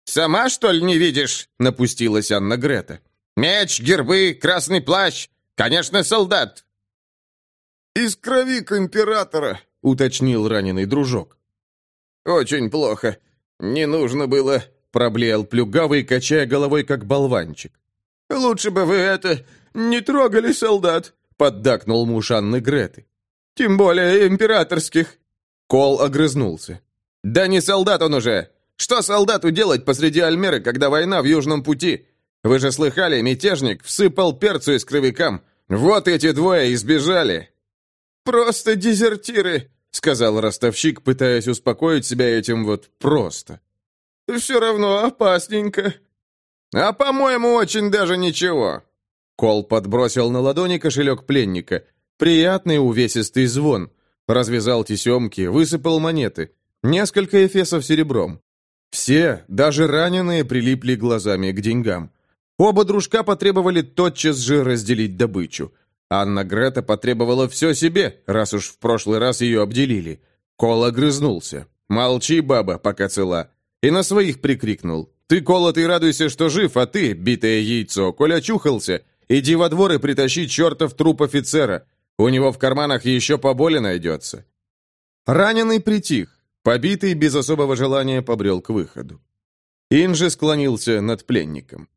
«Сама, что ли, не видишь?» — напустилась Анна Грета. «Меч, гербы, красный плащ. Конечно, солдат». «Искровик императора», — уточнил раненый дружок. «Очень плохо. Не нужно было», — проблеял плюгавый, качая головой, как болванчик. «Лучше бы вы это... не трогали солдат», — поддакнул муж Анны Греты. «Тем более императорских». Кол огрызнулся. «Да не солдат он уже! Что солдату делать посреди Альмеры, когда война в Южном пути? Вы же слыхали, мятежник всыпал перцу из кровикам. Вот эти двое избежали!» «Просто дезертиры», — сказал ростовщик, пытаясь успокоить себя этим вот «просто». «Все равно опасненько». «А, по-моему, очень даже ничего». Кол подбросил на ладони кошелек пленника. Приятный увесистый звон. Развязал тесемки, высыпал монеты. Несколько эфесов серебром. Все, даже раненые, прилипли глазами к деньгам. Оба дружка потребовали тотчас же разделить добычу. Анна Грета потребовала все себе, раз уж в прошлый раз ее обделили. Кол огрызнулся. «Молчи, баба, пока цела». И на своих прикрикнул. «Ты, Кола, ты радуйся, что жив, а ты, битое яйцо, коль очухался, иди во двор и притащи чертов труп офицера. У него в карманах еще поболе найдется». Раненый притих. Побитый, без особого желания, побрел к выходу. Инжи склонился над пленником.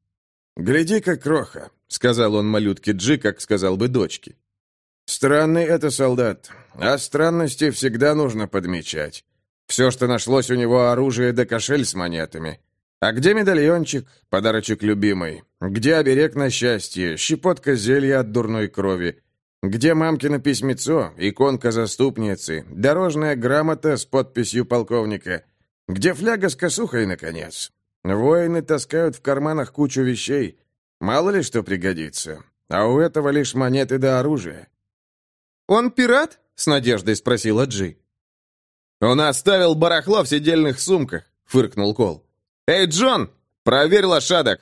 «Гляди-ка, кроха», — сказал он малютке Джи, как сказал бы дочке. «Странный это солдат, а странности всегда нужно подмечать. Все, что нашлось у него, оружие да кошель с монетами. А где медальончик, подарочек любимый? Где оберег на счастье, щепотка зелья от дурной крови? Где мамкино письмецо, иконка заступницы, дорожная грамота с подписью полковника? Где фляга с косухой, наконец? Воины таскают в карманах кучу вещей. Мало ли что пригодится. а у этого лишь монеты да оружие». «Он пират?» — с надеждой спросила Джи. «Он оставил барахло в сидельных сумках», — фыркнул Кол. «Эй, Джон, проверь лошадок!»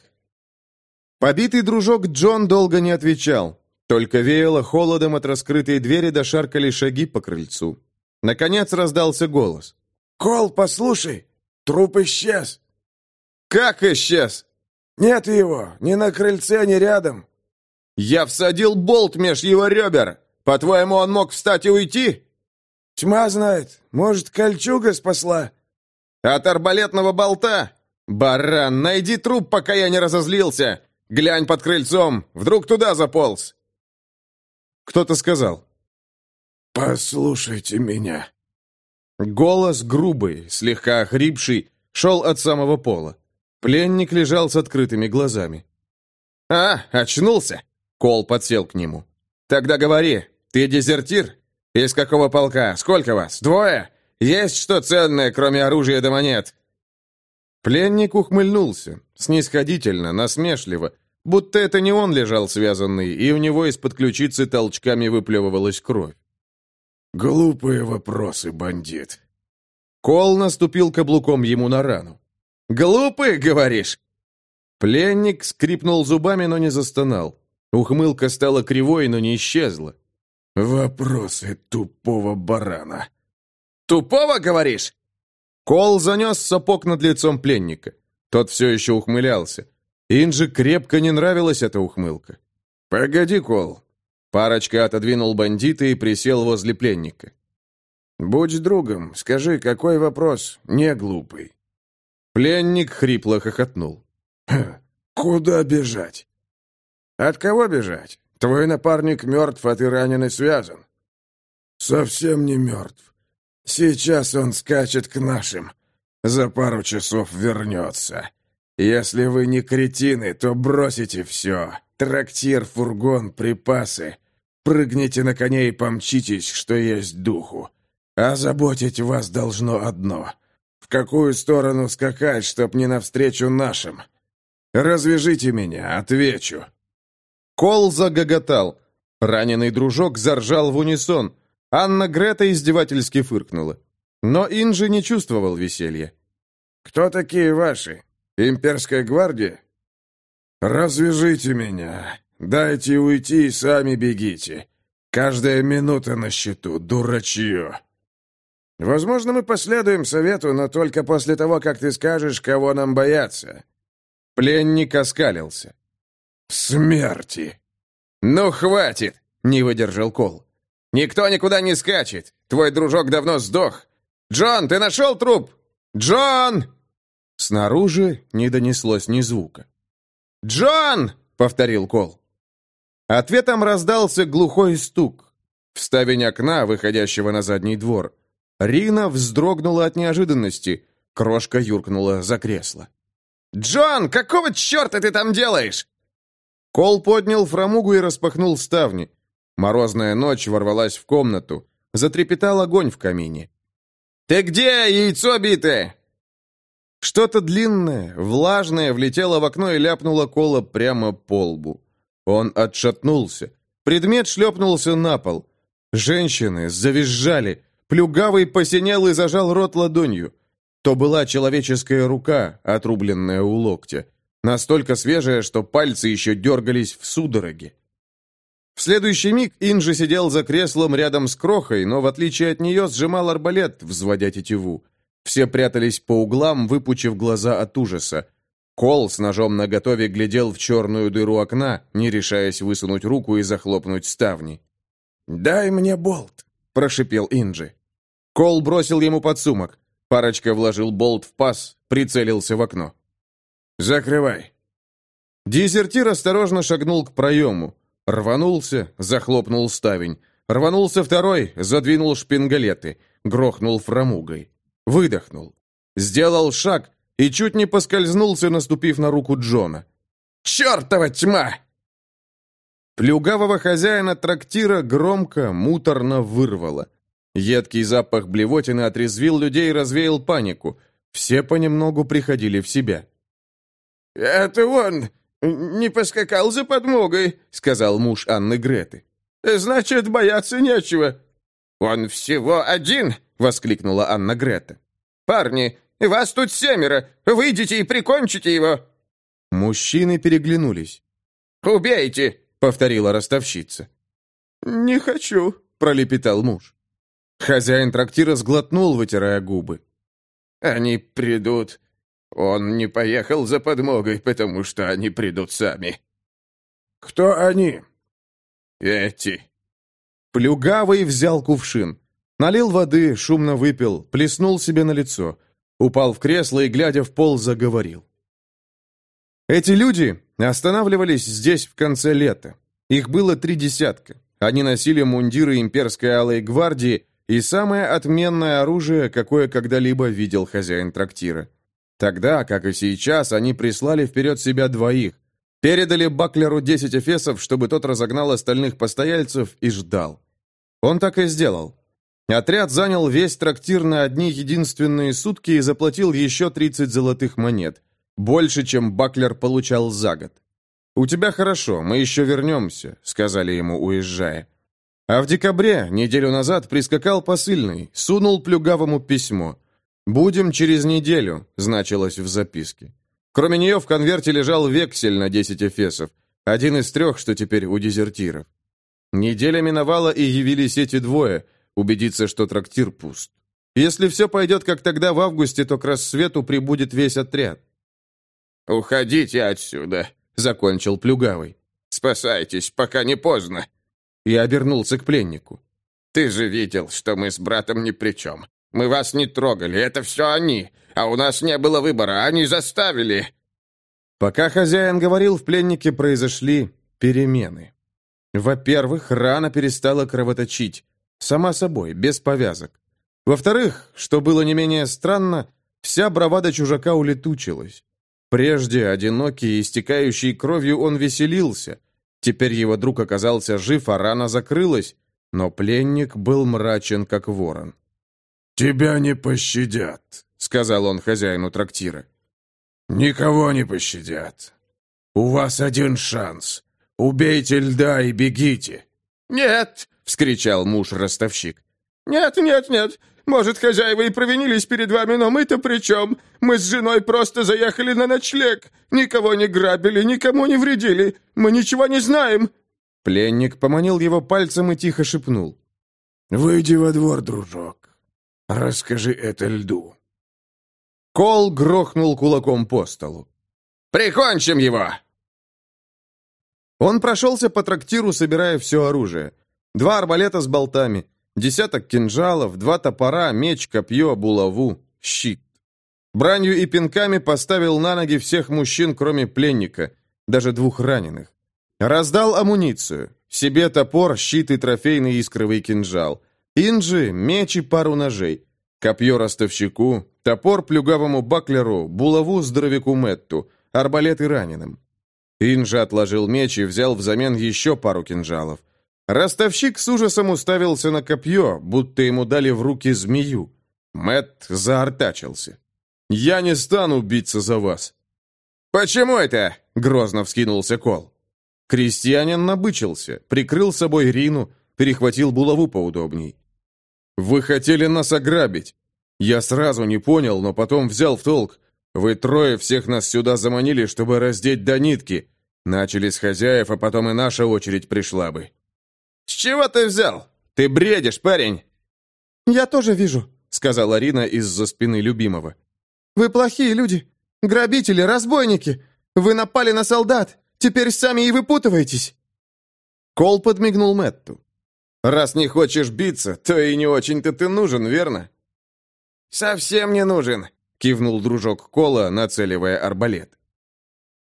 Побитый дружок Джон долго не отвечал. Только веяло холодом от раскрытой двери дошаркали шаги по крыльцу. Наконец раздался голос. «Кол, послушай, труп исчез!» «Как исчез?» «Нет его, ни на крыльце, ни рядом». «Я всадил болт меж его ребер! По-твоему, он мог встать и уйти?» «Тьма знает, может, кольчуга спасла?» «От арбалетного болта? Баран, найди труп, пока я не разозлился! Глянь под крыльцом, вдруг туда заполз!» Кто-то сказал. «Послушайте меня». Голос грубый, слегка охрипший, шел от самого пола. Пленник лежал с открытыми глазами. «А, очнулся!» Кол подсел к нему. «Тогда говори, ты дезертир? Из какого полка? Сколько вас? Двое? Есть что ценное, кроме оружия да монет?» Пленник ухмыльнулся, снисходительно, насмешливо, будто это не он лежал связанный, и у него из-под ключицы толчками выплевывалась кровь. «Глупые вопросы, бандит». Кол наступил каблуком ему на рану. «Глупый, говоришь?» Пленник скрипнул зубами, но не застонал. Ухмылка стала кривой, но не исчезла. «Вопросы тупого барана». «Тупого, говоришь?» Кол занес сапог над лицом пленника. Тот все еще ухмылялся. Инже крепко не нравилась эта ухмылка. «Погоди, Кол». Парочка отодвинул бандита и присел возле пленника. «Будь другом, скажи, какой вопрос не глупый?» Пленник хрипло хохотнул. [CLEARS THROAT] «Куда бежать?» «От кого бежать? Твой напарник мертв, а ты ранен и связан». «Совсем не мертв. Сейчас он скачет к нашим. За пару часов вернется. Если вы не кретины, то бросите все. Трактир, фургон, припасы. Прыгните на коне и помчитесь, что есть духу. А заботить вас должно одно — в какую сторону скакать, чтоб не навстречу нашим? Развяжите меня, отвечу». Кол загоготал. Раненый дружок заржал в унисон. Анна Грета издевательски фыркнула. Но Инжи не чувствовал веселья. «Кто такие ваши? Имперская гвардия?» «Развяжите меня. Дайте уйти и сами бегите. Каждая минута на счету, дурачье». Возможно, мы последуем совету, но только после того, как ты скажешь, кого нам бояться». Пленник оскалился. «Смерти!» «Ну, хватит!» — не выдержал Кол. «Никто никуда не скачет. Твой дружок давно сдох. Джон, ты нашел труп? Джон!» Снаружи не донеслось ни звука. «Джон!» — повторил Кол. Ответом раздался глухой стук. В ставень окна, выходящего на задний двор. Рина вздрогнула от неожиданности. Крошка юркнула за кресло. «Джон, какого черта ты там делаешь?» Кол поднял фрамугу и распахнул ставни. Морозная ночь ворвалась в комнату. Затрепетал огонь в камине. «Ты где, яйцо битое?» Что-то длинное, влажное влетело в окно и ляпнуло Кола прямо по лбу. Он отшатнулся. Предмет шлепнулся на пол. Женщины завизжали. Плюгавый посинел и зажал рот ладонью. То была человеческая рука, отрубленная у локтя. Настолько свежая, что пальцы еще дергались в судороге. В следующий миг Инжи сидел за креслом рядом с Крохой, но, в отличие от нее, сжимал арбалет, взводя тетиву. Все прятались по углам, выпучив глаза от ужаса. Кол с ножом наготове глядел в черную дыру окна, не решаясь высунуть руку и захлопнуть ставни. «Дай мне болт!» прошипел Инджи. Кол бросил ему подсумок. Парочка вложил болт в паз, прицелился в окно. «Закрывай». Дезертир осторожно шагнул к проему. Рванулся, захлопнул ставень. Рванулся второй, задвинул шпингалеты, грохнул фрамугой. Выдохнул. Сделал шаг и чуть не поскользнулся, наступив на руку Джона. «Чертова тьма!» Плюгавого хозяина трактира громко, муторно вырвало. Едкий запах блевотины отрезвил людей и развеял панику. Все понемногу приходили в себя. «Это он! «Не поскакал за подмогой», — сказал муж Анны Греты. «Значит, бояться нечего». «Он всего один!» — воскликнула Анна Грета. «Парни, вас тут семеро! Выйдите и прикончите его!» Мужчины переглянулись. «Убейте!» — повторила ростовщица. «Не хочу», — пролепетал муж. Хозяин трактира сглотнул, вытирая губы. «Они придут. Он не поехал за подмогой, потому что они придут сами». «Кто они?» «Эти». Плюгавый взял кувшин. Налил воды, шумно выпил, плеснул себе на лицо. Упал в кресло и, глядя в пол, заговорил. Эти люди останавливались здесь в конце лета. Их было три десятка. Они носили мундиры имперской алой гвардии и самое отменное оружие, какое когда-либо видел хозяин трактира. Тогда, как и сейчас, они прислали вперед себя двоих. Передали Баклеру 10 эфесов, чтобы тот разогнал остальных постояльцев и ждал. Он так и сделал. Отряд занял весь трактир на одни единственные сутки и заплатил еще 30 золотых монет. Больше, чем Баклер получал за год. «У тебя хорошо, мы еще вернемся», — сказали ему, уезжая. А в декабре, неделю назад, прискакал посыльный, сунул Плюгавому письмо. «Будем через неделю», — значилось в записке. Кроме нее в конверте лежал вексель на 10 эфесов, один из трех, что теперь у дезертиров. Неделя миновала, и явились эти двое, убедиться, что трактир пуст. Если все пойдет, как тогда в августе, то к рассвету прибудет весь отряд. «Уходите отсюда», — закончил Плюгавый. «Спасайтесь, пока не поздно». И обернулся к пленнику. «Ты же видел, что мы с братом ни при чем. Мы вас не трогали, это все они. А у нас не было выбора, они заставили». Пока хозяин говорил, в пленнике произошли перемены. Во-первых, рана перестала кровоточить. Сама собой, без повязок. Во-вторых, что было не менее странно, вся бравада чужака улетучилась. Прежде, одинокий и истекающий кровью, он веселился. Теперь его друг оказался жив, а рана закрылась, но пленник был мрачен, как ворон. «Тебя не пощадят», — сказал он хозяину трактира. «Никого не пощадят. У вас один шанс. Убейте льда и бегите». «Нет!» — вскричал муж-ростовщик. «Нет, нет, нет! Может, хозяева и провинились перед вами, но мы-то при чем? Мы с женой просто заехали на ночлег. Никого не грабили, никому не вредили. Мы ничего не знаем». Пленник поманил его пальцем и тихо шепнул. «Выйди во двор, дружок. Расскажи это льду». Кол грохнул кулаком по столу. «Прикончим его!» Он прошелся по трактиру, собирая все оружие. Два арбалета с болтами, Десяток кинжалов, два топора, меч, копье, булаву, щит. Бранью и пинками поставил на ноги всех мужчин, кроме пленника, даже двух раненых. Раздал амуницию. Себе топор, щит и трофейный искровый кинжал. Инджи, меч и пару ножей. Копье ростовщику, топор плюгавому баклеру, булаву здоровяку Мэтту, арбалеты раненым. Инджи отложил меч и взял взамен еще пару кинжалов. Ростовщик с ужасом уставился на копье, будто ему дали в руки змею. Мэт заортачился. «Я не стану биться за вас». «Почему это?» — грозно вскинулся Кол. Крестьянин набычился, прикрыл собой Рину, перехватил булаву поудобней. «Вы хотели нас ограбить. Я сразу не понял, но потом взял в толк. Вы трое всех нас сюда заманили, чтобы раздеть до нитки. Начали с хозяев, а потом и наша очередь пришла бы. «С чего ты взял? Ты бредишь, парень!» «Я тоже вижу», — сказала Рина из-за спины любимого. «Вы плохие люди, грабители, разбойники. Вы напали на солдат, теперь сами и выпутываетесь». Кол подмигнул Мэтту. «Раз не хочешь биться, то и не очень-то ты нужен, верно?» «Совсем не нужен», — кивнул дружок Кола, нацеливая арбалет.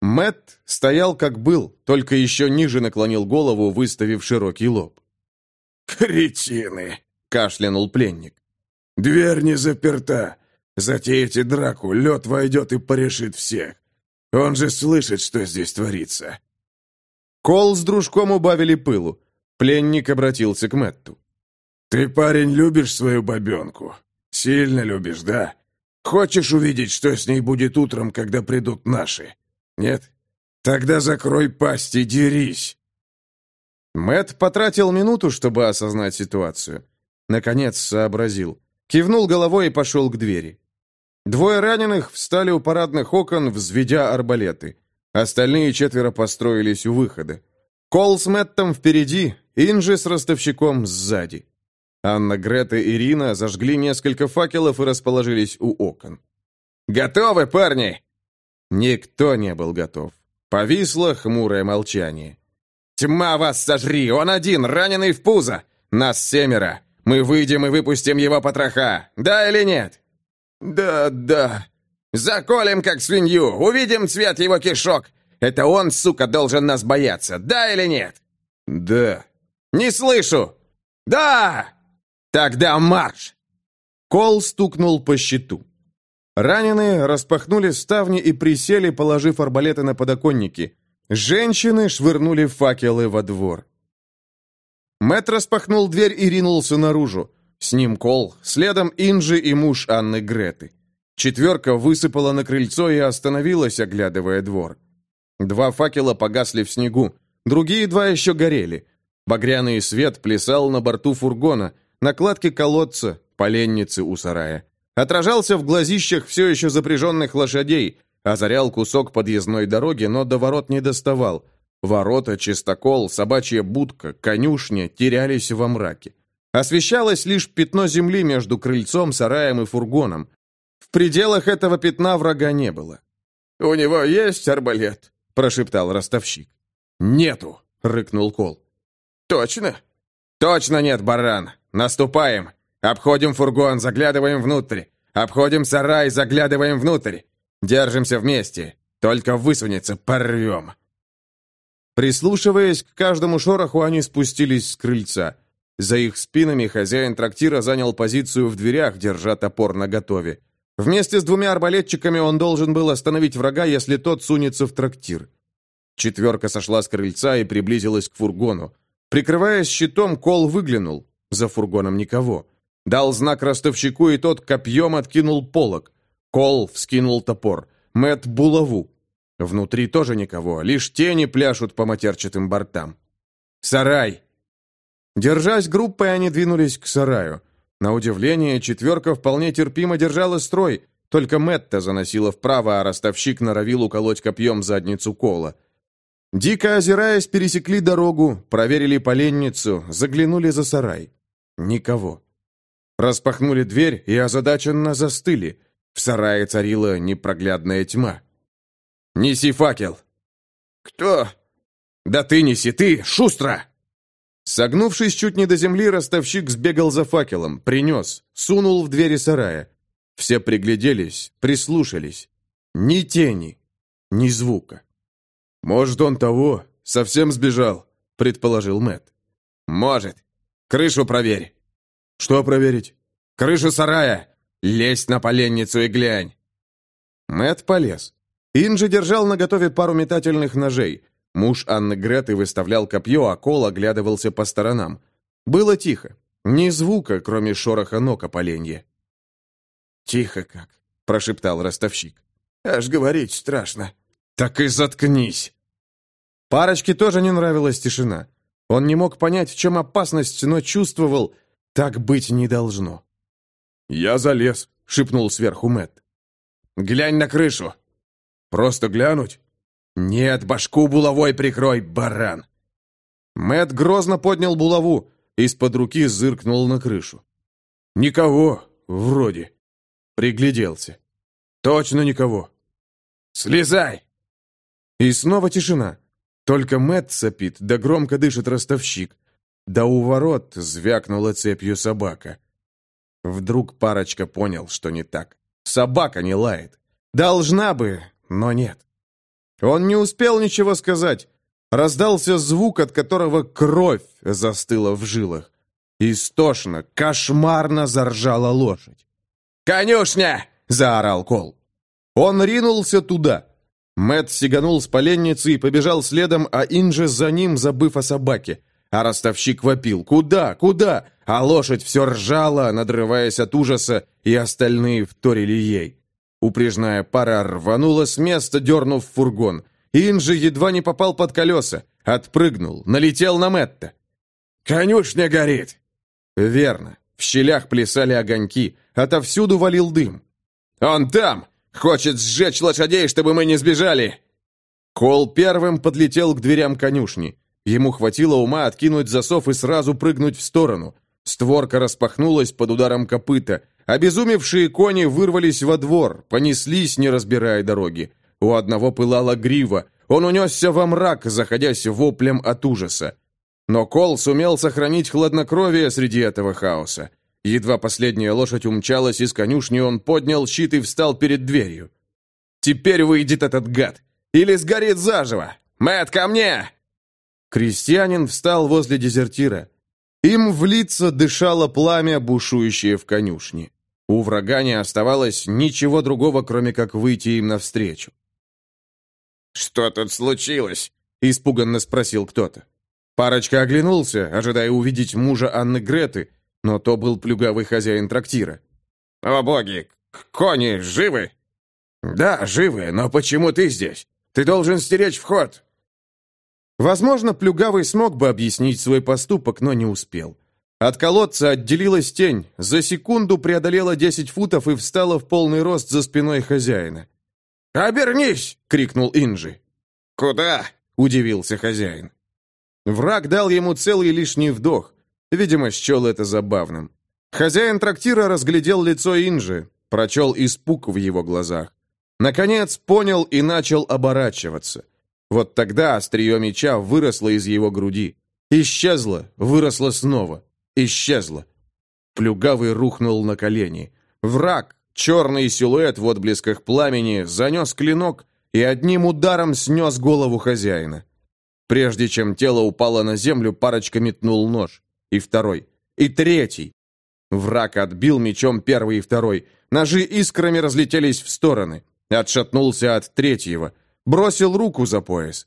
Мэт стоял как был, только еще ниже наклонил голову, выставив широкий лоб. «Кретины!» — кашлянул пленник. «Дверь не заперта. Затеете драку, лед войдет и порешит всех. Он же слышит, что здесь творится». Кол с дружком убавили пылу. Пленник обратился к Мэтту. «Ты, парень, любишь свою бабенку? Сильно любишь, да? Хочешь увидеть, что с ней будет утром, когда придут наши?» Нет? Тогда закрой пасть и дерись!» Мэт потратил минуту, чтобы осознать ситуацию. Наконец сообразил. Кивнул головой и пошел к двери. Двое раненых встали у парадных окон, взведя арбалеты. Остальные четверо построились у выхода. Кол с Мэттом впереди, Инжи с ростовщиком сзади. Анна, Грета и Ирина зажгли несколько факелов и расположились у окон. «Готовы, парни?» Никто не был готов. Повисло хмурое молчание. «Тьма вас сожри! Он один, раненый в пузо! Нас семеро! Мы выйдем и выпустим его потроха! Да или нет?» «Да, да». «Заколем, как свинью! Увидим цвет его кишок! Это он, сука, должен нас бояться! Да или нет?» «Да». «Не слышу!» «Да!» «Тогда марш!» Кол стукнул по щиту. Раненые распахнули ставни и присели, положив арбалеты на подоконники. Женщины швырнули факелы во двор. Мэт распахнул дверь и ринулся наружу. С ним Кол, следом Инжи и муж Анны Греты. Четверка высыпала на крыльцо и остановилась, оглядывая двор. Два факела погасли в снегу, другие два еще горели. Багряный свет плясал на борту фургона, накладки колодца, поленницы у сарая. Отражался в глазищах все еще запряженных лошадей, озарял кусок подъездной дороги, но до ворот не доставал. Ворота, чистокол, собачья будка, конюшня терялись во мраке. Освещалось лишь пятно земли между крыльцом, сараем и фургоном. В пределах этого пятна врага не было. «У него есть арбалет?» – прошептал ростовщик. «Нету!» – рыкнул Кол. «Точно?» «Точно нет, баран! Наступаем! Обходим фургон, заглядываем внутрь. Обходим сарай, заглядываем внутрь. Держимся вместе. Только высунется, порвем. Прислушиваясь к каждому шороху, они спустились с крыльца. За их спинами хозяин трактира занял позицию в дверях, держа топор наготове. Вместе с двумя арбалетчиками он должен был остановить врага, если тот сунется в трактир. Четверка сошла с крыльца и приблизилась к фургону. Прикрываясь щитом, Кол выглянул. За фургоном никого. Дал знак ростовщику, и тот копьем откинул полог. Кол вскинул топор. Мэт булаву. Внутри тоже никого, лишь тени пляшут по матерчатым бортам. «Сарай!» Держась группой, они двинулись к сараю. На удивление, четверка вполне терпимо держала строй, только Мэтта заносила вправо, а ростовщик норовил уколоть копьем задницу Кола. Дико озираясь, пересекли дорогу, проверили поленницу, заглянули за сарай. Никого. Распахнули дверь и озадаченно застыли. В сарае царила непроглядная тьма. «Неси факел!» «Кто?» «Да ты неси, ты, шустро!» Согнувшись чуть не до земли, ростовщик сбегал за факелом, принес, сунул в двери сарая. Все пригляделись, прислушались. Ни тени, ни звука. «Может, он того, совсем сбежал», — предположил Мэт. «Может. Крышу проверь». «Что проверить?» «Крышу сарая! Лезь на поленницу и глянь!» Мэт полез. Инжи держал наготове пару метательных ножей. Муж Анны Греты выставлял копье, а Кол оглядывался по сторонам. Было тихо. Ни звука, кроме шороха ног о поленье. «Тихо как», — прошептал ростовщик. «Аж говорить страшно». «Так и заткнись!» Парочке тоже не нравилась тишина. Он не мог понять, в чем опасность, но чувствовал, так быть не должно. «Я залез», — шепнул сверху Мэт. «Глянь на крышу!» «Просто глянуть?» «Нет, башку булавой прикрой, баран!» Мэт грозно поднял булаву, из-под руки зыркнул на крышу. «Никого, вроде». Пригляделся. «Точно никого». «Слезай!» И снова тишина. Только Мэт сопит, да громко дышит ростовщик. Да у ворот звякнула цепью собака. Вдруг парочка понял, что не так. Собака не лает. Должна бы, но нет. Он не успел ничего сказать. Раздался звук, от которого кровь застыла в жилах. Истошно, кошмарно заржала лошадь. «Конюшня!» — заорал Кол. Он ринулся туда. Мэт сиганул с поленницы и побежал следом, а Инжа за ним, забыв о собаке. А ростовщик вопил «Куда? Куда?» А лошадь все ржала, надрываясь от ужаса, и остальные вторили ей. Упряжная пара рванула с места, дернув фургон. Инжи едва не попал под колеса, отпрыгнул, налетел на Мэтта. «Конюшня горит!» Верно. В щелях плясали огоньки, отовсюду валил дым. «Он там! Хочет сжечь лошадей, чтобы мы не сбежали!» Кол первым подлетел к дверям конюшни. Ему хватило ума откинуть засов и сразу прыгнуть в сторону. Створка распахнулась под ударом копыта. Обезумевшие кони вырвались во двор, понеслись, не разбирая дороги. У одного пылала грива. Он унесся во мрак, заходясь воплем от ужаса. Но Кол сумел сохранить хладнокровие среди этого хаоса. Едва последняя лошадь умчалась из конюшни, он поднял щит и встал перед дверью. «Теперь выйдет этот гад! Или сгорит заживо! Мэт, ко мне!» Крестьянин встал возле дезертира. Им в лица дышало пламя, бушующее в конюшне. У врага не оставалось ничего другого, кроме как выйти им навстречу. «Что тут случилось?» — испуганно спросил кто-то. Парочка оглянулся, ожидая увидеть мужа Анны Греты, но то был плюгавый хозяин трактира. «О боги! Кони живы?» «Да, живы, но почему ты здесь? Ты должен стеречь вход!» Возможно, Плюгавый смог бы объяснить свой поступок, но не успел. От колодца отделилась тень, за секунду преодолела 10 футов и встала в полный рост за спиной хозяина. «Обернись!» — крикнул Инжи. «Куда?» — удивился хозяин. Враг дал ему целый лишний вдох. Видимо, счел это забавным. Хозяин трактира разглядел лицо Инжи, прочел испуг в его глазах. Наконец понял и начал оборачиваться. Вот тогда острие меча выросло из его груди. Исчезло, выросло снова. Исчезло. Плюгавый рухнул на колени. Враг, черный силуэт в отблесках пламени, занес клинок и одним ударом снес голову хозяина. Прежде чем тело упало на землю, парочка метнул нож. И второй. И третий. Враг отбил мечом первый и второй. Ножи искрами разлетелись в стороны. Отшатнулся от третьего. Бросил руку за пояс.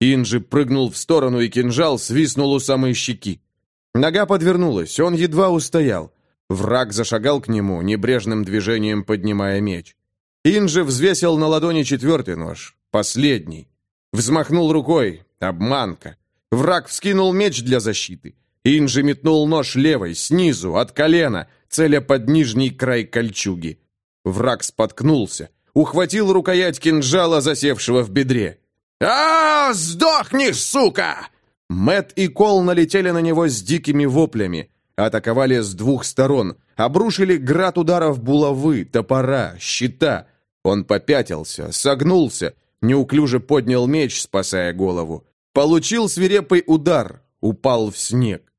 Инжи прыгнул в сторону, и кинжал свистнул у самой щеки. Нога подвернулась, он едва устоял. Враг зашагал к нему, небрежным движением поднимая меч. Инжи взвесил на ладони четвертый нож, последний. Взмахнул рукой, обманка. Враг вскинул меч для защиты. Инжи метнул нож левой, снизу, от колена, целя под нижний край кольчуги. Враг споткнулся ухватил рукоять кинжала, засевшего в бедре. а, -а, Сдохни, сука!» Мэт и Кол налетели на него с дикими воплями. Атаковали с двух сторон. Обрушили град ударов булавы, топора, щита. Он попятился, согнулся, неуклюже поднял меч, спасая голову. Получил свирепый удар, упал в снег.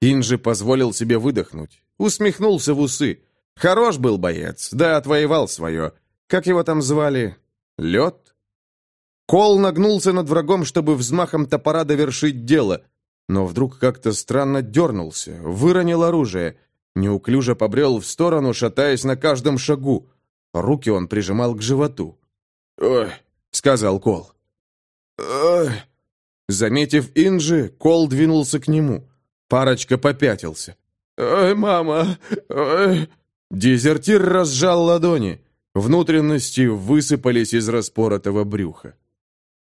Инжи позволил себе выдохнуть. Усмехнулся в усы. Хорош был боец, да отвоевал свое. Как его там звали? Лед? Кол нагнулся над врагом, чтобы взмахом топора довершить дело, но вдруг как-то странно дернулся, выронил оружие, неуклюже побрел в сторону, шатаясь на каждом шагу. Руки он прижимал к животу. «Ой», — сказал Кол. «Ой». Заметив Инжи, Кол двинулся к нему. Парочка попятился. «Ой, мама! Ой!» Дезертир разжал ладони. Внутренности высыпались из распоротого брюха.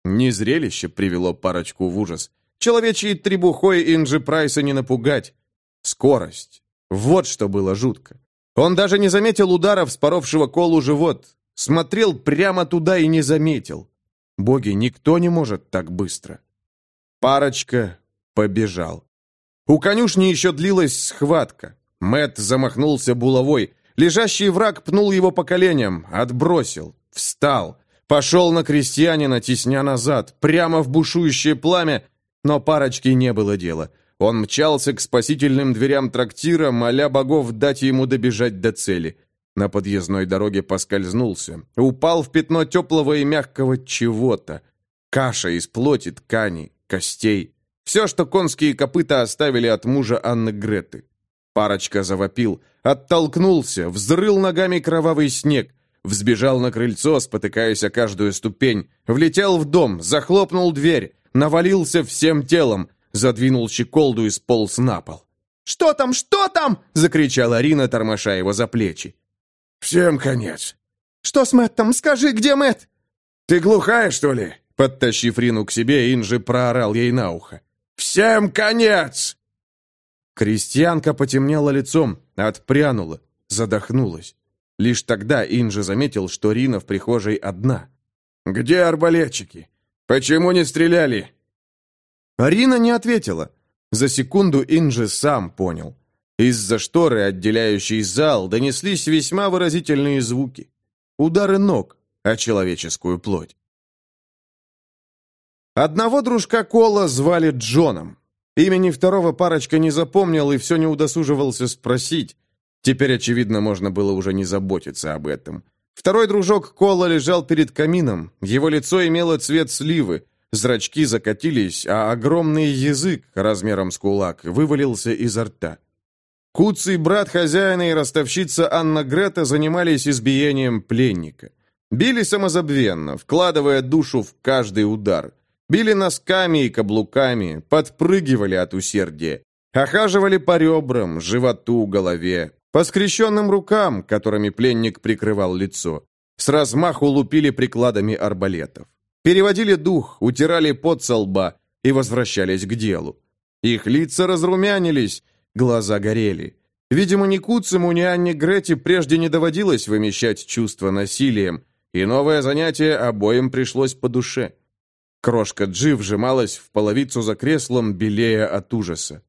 Не зрелище привело парочку в ужас. Человечьей требухой Инджи Прайса не напугать. Скорость. Вот что было жутко. Он даже не заметил удара, вспоровшего колу живот. Смотрел прямо туда и не заметил. Боги, никто не может так быстро. Парочка побежал. У конюшни еще длилась схватка. Мэт замахнулся булавой. Лежащий враг пнул его по коленям, отбросил, встал, пошел на крестьянина, тесня назад, прямо в бушующее пламя, но парочке не было дела. Он мчался к спасительным дверям трактира, моля богов дать ему добежать до цели. На подъездной дороге поскользнулся, упал в пятно теплого и мягкого чего-то. Каша из плоти, ткани, костей. Все, что конские копыта оставили от мужа Анны Греты. Парочка завопил, оттолкнулся, взрыл ногами кровавый снег, взбежал на крыльцо, спотыкаясь о каждую ступень, влетел в дом, захлопнул дверь, навалился всем телом, задвинул щеколду и сполз на пол. «Что там, что там?» — закричала Арина, тормоша его за плечи. «Всем конец». «Что с Мэттом? Скажи, где Мэтт?» «Ты глухая, что ли?» Подтащив Рину к себе, Инжи проорал ей на ухо. «Всем конец!» Крестьянка потемнела лицом, отпрянула, задохнулась. Лишь тогда Инжи заметил, что Рина в прихожей одна. «Где арбалетчики? Почему не стреляли?» Рина не ответила. За секунду Инжи сам понял. Из-за шторы, отделяющей зал, донеслись весьма выразительные звуки. Удары ног о человеческую плоть. Одного дружка Кола звали Джоном. Имени второго парочка не запомнил и все не удосуживался спросить. Теперь, очевидно, можно было уже не заботиться об этом. Второй дружок Кола лежал перед камином. Его лицо имело цвет сливы. Зрачки закатились, а огромный язык, размером с кулак, вывалился изо рта. Куцый брат хозяина и ростовщица Анна Грета занимались избиением пленника. Били самозабвенно, вкладывая душу в каждый удар. Били носками и каблуками, подпрыгивали от усердия. Охаживали по ребрам, животу, голове, по скрещенным рукам, которыми пленник прикрывал лицо. С размаху лупили прикладами арбалетов. Переводили дух, утирали пот со лба и возвращались к делу. Их лица разрумянились, глаза горели. Видимо, ни Куцему, ни Анне Грети прежде не доводилось вымещать чувства насилием, и новое занятие обоим пришлось по душе. Крошка Джи вжималась в половицу за креслом, белея от ужаса.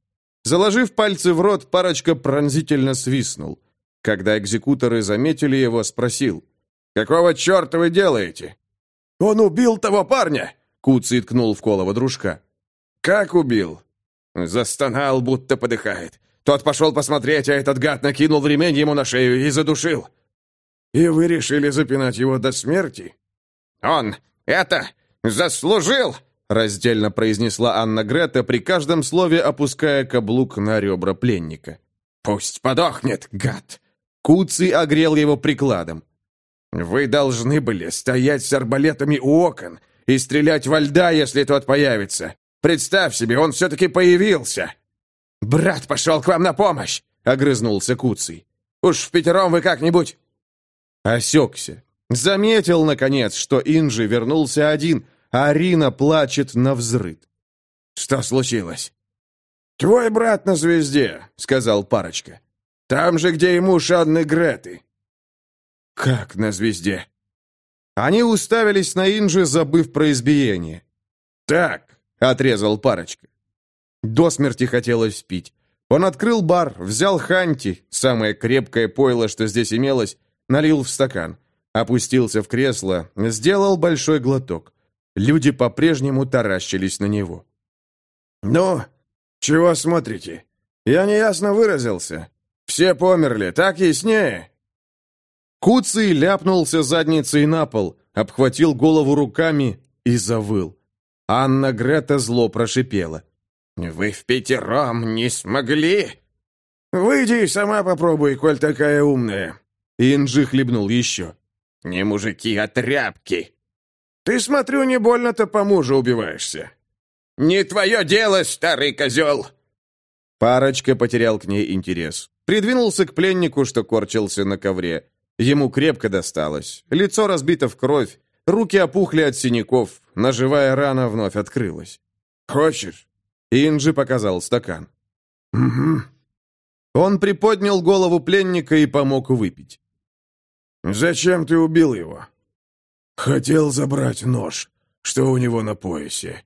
Заложив пальцы в рот, парочка пронзительно свистнул. Когда экзекуторы заметили его, спросил. «Какого черта вы делаете?» «Он убил того парня!» Куций ткнул в колово дружка. «Как убил?» Застонал, будто подыхает. Тот пошел посмотреть, а этот гад накинул ремень ему на шею и задушил. «И вы решили запинать его до смерти?» «Он это заслужил!» раздельно произнесла Анна Грета, при каждом слове опуская каблук на ребра пленника. «Пусть подохнет, гад!» Куций огрел его прикладом. «Вы должны были стоять с арбалетами у окон и стрелять во льда, если тот появится. Представь себе, он все-таки появился!» «Брат пошел к вам на помощь!» — огрызнулся Куций. «Уж в пятером вы как-нибудь...» Осекся. Заметил, наконец, что Инжи вернулся один — а Арина плачет на взрыд. «Что случилось?» «Твой брат на звезде», — сказал парочка. «Там же, где и муж Анны Греты». «Как на звезде?» Они уставились на Инжи, забыв про избиение. «Так», — отрезал парочка. До смерти хотелось пить. Он открыл бар, взял ханти, самое крепкое пойло, что здесь имелось, налил в стакан, опустился в кресло, сделал большой глоток. Люди по-прежнему таращились на него. «Ну, чего смотрите? Я неясно выразился. Все померли, так яснее?» Куцый ляпнулся задницей на пол, обхватил голову руками и завыл. Анна Грета зло прошипела. «Вы в пятером не смогли?» «Выйди и сама попробуй, коль такая умная». Инжи хлебнул еще. «Не мужики, а тряпки!» Ты, смотрю, не больно-то по мужу убиваешься. Не твое дело, старый козел!» Парочка потерял к ней интерес. Придвинулся к пленнику, что корчился на ковре. Ему крепко досталось. Лицо разбито в кровь, руки опухли от синяков, ножевая рана вновь открылась. «Хочешь?» Инджи показал стакан. «Угу». Он приподнял голову пленника и помог выпить. «Зачем ты убил его?» «Хотел забрать нож. Что у него на поясе?»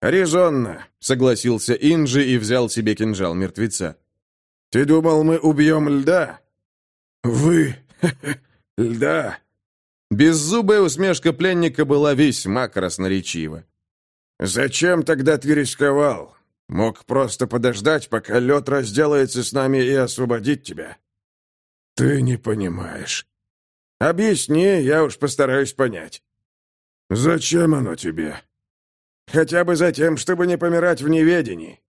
«Резонно», — согласился Инджи и взял себе кинжал мертвеца. «Ты думал, мы убьем льда?» «Вы? [LAUGHS] Льда?» Беззубая усмешка пленника была весьма красноречива. «Зачем тогда ты рисковал? Мог просто подождать, пока лед разделается с нами и освободить тебя». «Ты не понимаешь. «Объясни, я уж постараюсь понять». «Зачем оно тебе?» «Хотя бы за тем, чтобы не помирать в неведении».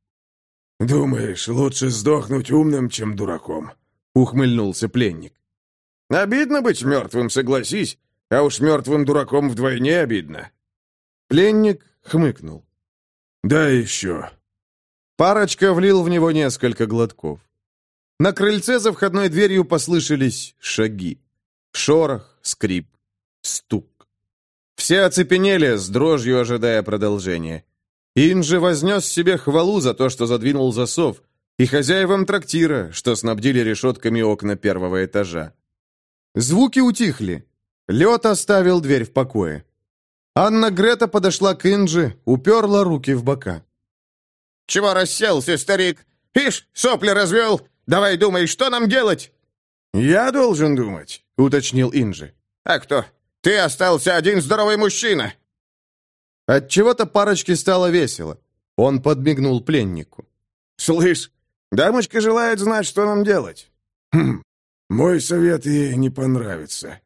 «Думаешь, лучше сдохнуть умным, чем дураком?» — ухмыльнулся пленник. «Обидно быть мертвым, согласись, а уж мертвым дураком вдвойне обидно». Пленник хмыкнул. «Да еще». Парочка влил в него несколько глотков. На крыльце за входной дверью послышались шаги. Шорох, скрип, стук. Все оцепенели, с дрожью ожидая продолжения. Инжи вознес себе хвалу за то, что задвинул засов, и хозяевам трактира, что снабдили решетками окна первого этажа. Звуки утихли. Лед оставил дверь в покое. Анна Грета подошла к Инжи, уперла руки в бока. «Чего расселся, старик? Ишь, сопли развел! Давай думай, что нам делать?» «Я должен думать», — уточнил Инжи. «А кто? Ты остался один здоровый мужчина!» От чего то парочке стало весело. Он подмигнул пленнику. «Слышь, дамочка желает знать, что нам делать». «Хм, мой совет ей не понравится».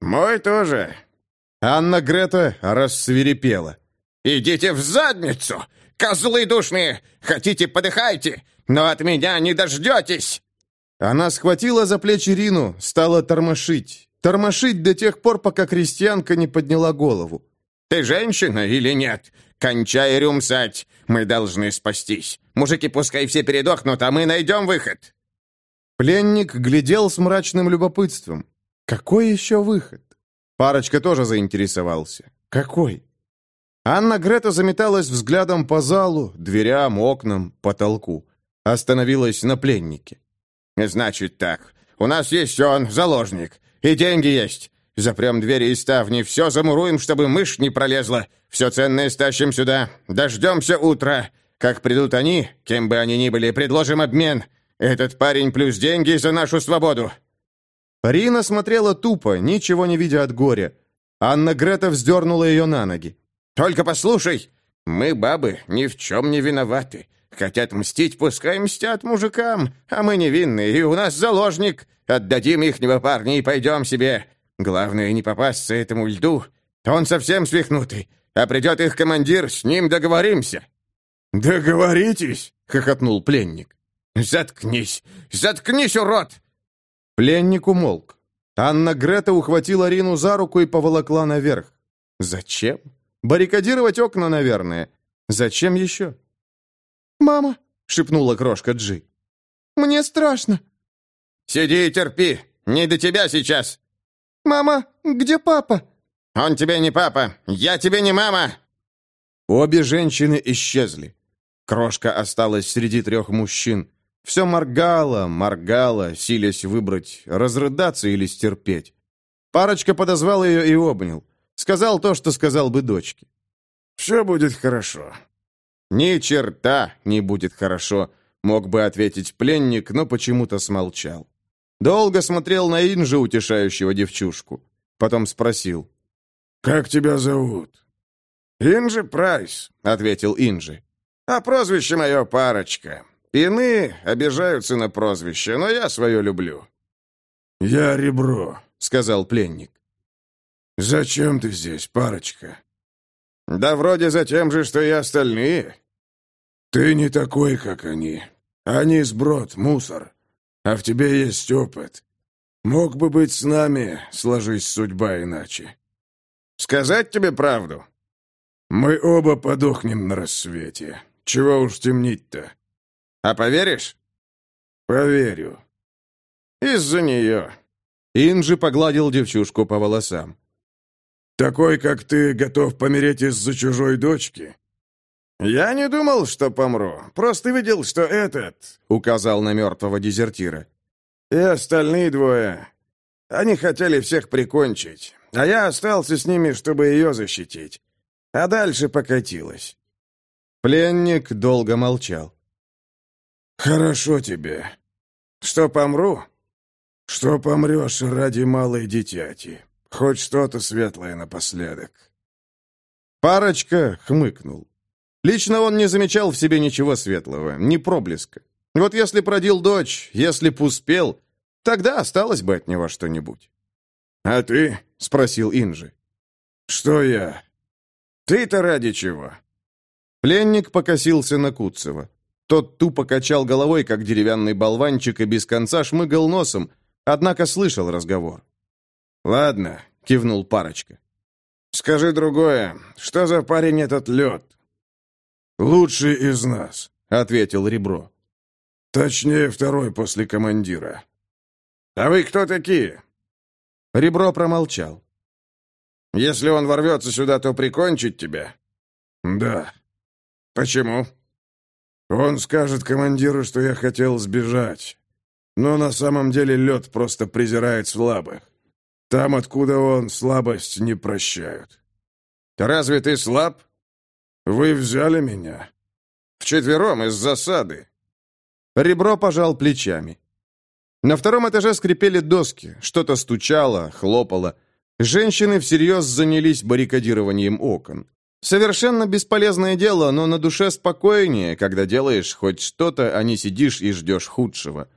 «Мой тоже». Анна Грета рассверепела. «Идите в задницу! Козлы душные! Хотите, подыхайте, но от меня не дождетесь!» Она схватила за плечи Рину, стала тормошить. Тормошить до тех пор, пока крестьянка не подняла голову. «Ты женщина или нет? Кончай рюмсать! Мы должны спастись! Мужики пускай все передохнут, а мы найдем выход!» Пленник глядел с мрачным любопытством. «Какой еще выход?» Парочка тоже заинтересовался. «Какой?» Анна Грета заметалась взглядом по залу, дверям, окнам, потолку. Остановилась на пленнике. «Значит так. У нас есть он, заложник. И деньги есть. Запрем двери и ставни, все замуруем, чтобы мышь не пролезла. Все ценное стащим сюда. Дождемся утра. Как придут они, кем бы они ни были, предложим обмен. Этот парень плюс деньги за нашу свободу». Рина смотрела тупо, ничего не видя от горя. Анна Грета вздернула ее на ноги. «Только послушай, мы, бабы, ни в чем не виноваты. Хотят мстить, пускай мстят мужикам, а мы невинные, и у нас заложник. Отдадим ихнего парня и пойдем себе. Главное, не попасться этому льду. Он совсем свихнутый. А придет их командир, с ним договоримся». «Договоритесь?» — хохотнул пленник. «Заткнись! Заткнись, урод!» Пленник умолк. Анна Грета ухватила Рину за руку и поволокла наверх. «Зачем? Баррикадировать окна, наверное. Зачем еще?» «Мама!» — шепнула крошка Джи. «Мне страшно!» «Сиди и терпи! Не до тебя сейчас!» «Мама, где папа?» «Он тебе не папа! Я тебе не мама!» Обе женщины исчезли. Крошка осталась среди трех мужчин. Все моргала, моргала, силясь выбрать, разрыдаться или стерпеть. Парочка подозвал ее и обнял. Сказал то, что сказал бы дочке. «Все будет хорошо». «Ни черта не будет хорошо», мог бы ответить пленник, но почему-то смолчал. Долго смотрел на Инжи, утешающего девчушку. Потом спросил. «Как тебя зовут?» «Инжи Прайс», — ответил Инжи. «А прозвище мое парочка. Иные обижаются на прозвище, но я свое люблю». «Я ребро», — сказал пленник. «Зачем ты здесь, парочка?» «Да вроде за тем же, что и остальные». «Ты не такой, как они. Они сброд, мусор. А в тебе есть опыт. Мог бы быть с нами, сложись судьба иначе». «Сказать тебе правду?» «Мы оба подохнем на рассвете. Чего уж темнить-то?» «А поверишь?» «Поверю». «Из-за нее». Инжи погладил девчушку по волосам. «Такой, как ты, готов помереть из-за чужой дочки?» «Я не думал, что помру. Просто видел, что этот...» — указал на мертвого дезертира. «И остальные двое. Они хотели всех прикончить, а я остался с ними, чтобы ее защитить. А дальше покатилось». Пленник долго молчал. «Хорошо тебе. Что, помру?» «Что помрешь ради малой дитяти. Хоть что-то светлое напоследок». Парочка хмыкнул. Лично он не замечал в себе ничего светлого, ни проблеска. Вот если продил дочь, если б успел, тогда осталось бы от него что-нибудь. «А ты?» — спросил Инжи. «Что я?» «Ты-то ради чего?» Пленник покосился на Куцева. Тот тупо качал головой, как деревянный болванчик, и без конца шмыгал носом, однако слышал разговор. «Ладно», — кивнул парочка. «Скажи другое. Что за парень этот лед?» «Лучший из нас», — ответил Ребро. «Точнее, второй после командира». «А вы кто такие?» Ребро промолчал. Если он ворвется сюда, то прикончит тебя?» «Да». «Почему?» «Он скажет командиру, что я хотел сбежать. Но на самом деле лед просто презирает слабых. Там, откуда он, слабость не прощают». «Разве ты слаб?» «Вы взяли меня?» «Вчетвером из засады». Ребро пожал плечами. На втором этаже скрипели доски, что-то стучало, хлопало. Женщины всерьез занялись баррикадированием окон. Совершенно бесполезное дело, но на душе спокойнее, когда делаешь хоть что-то, а не сидишь и ждешь худшего.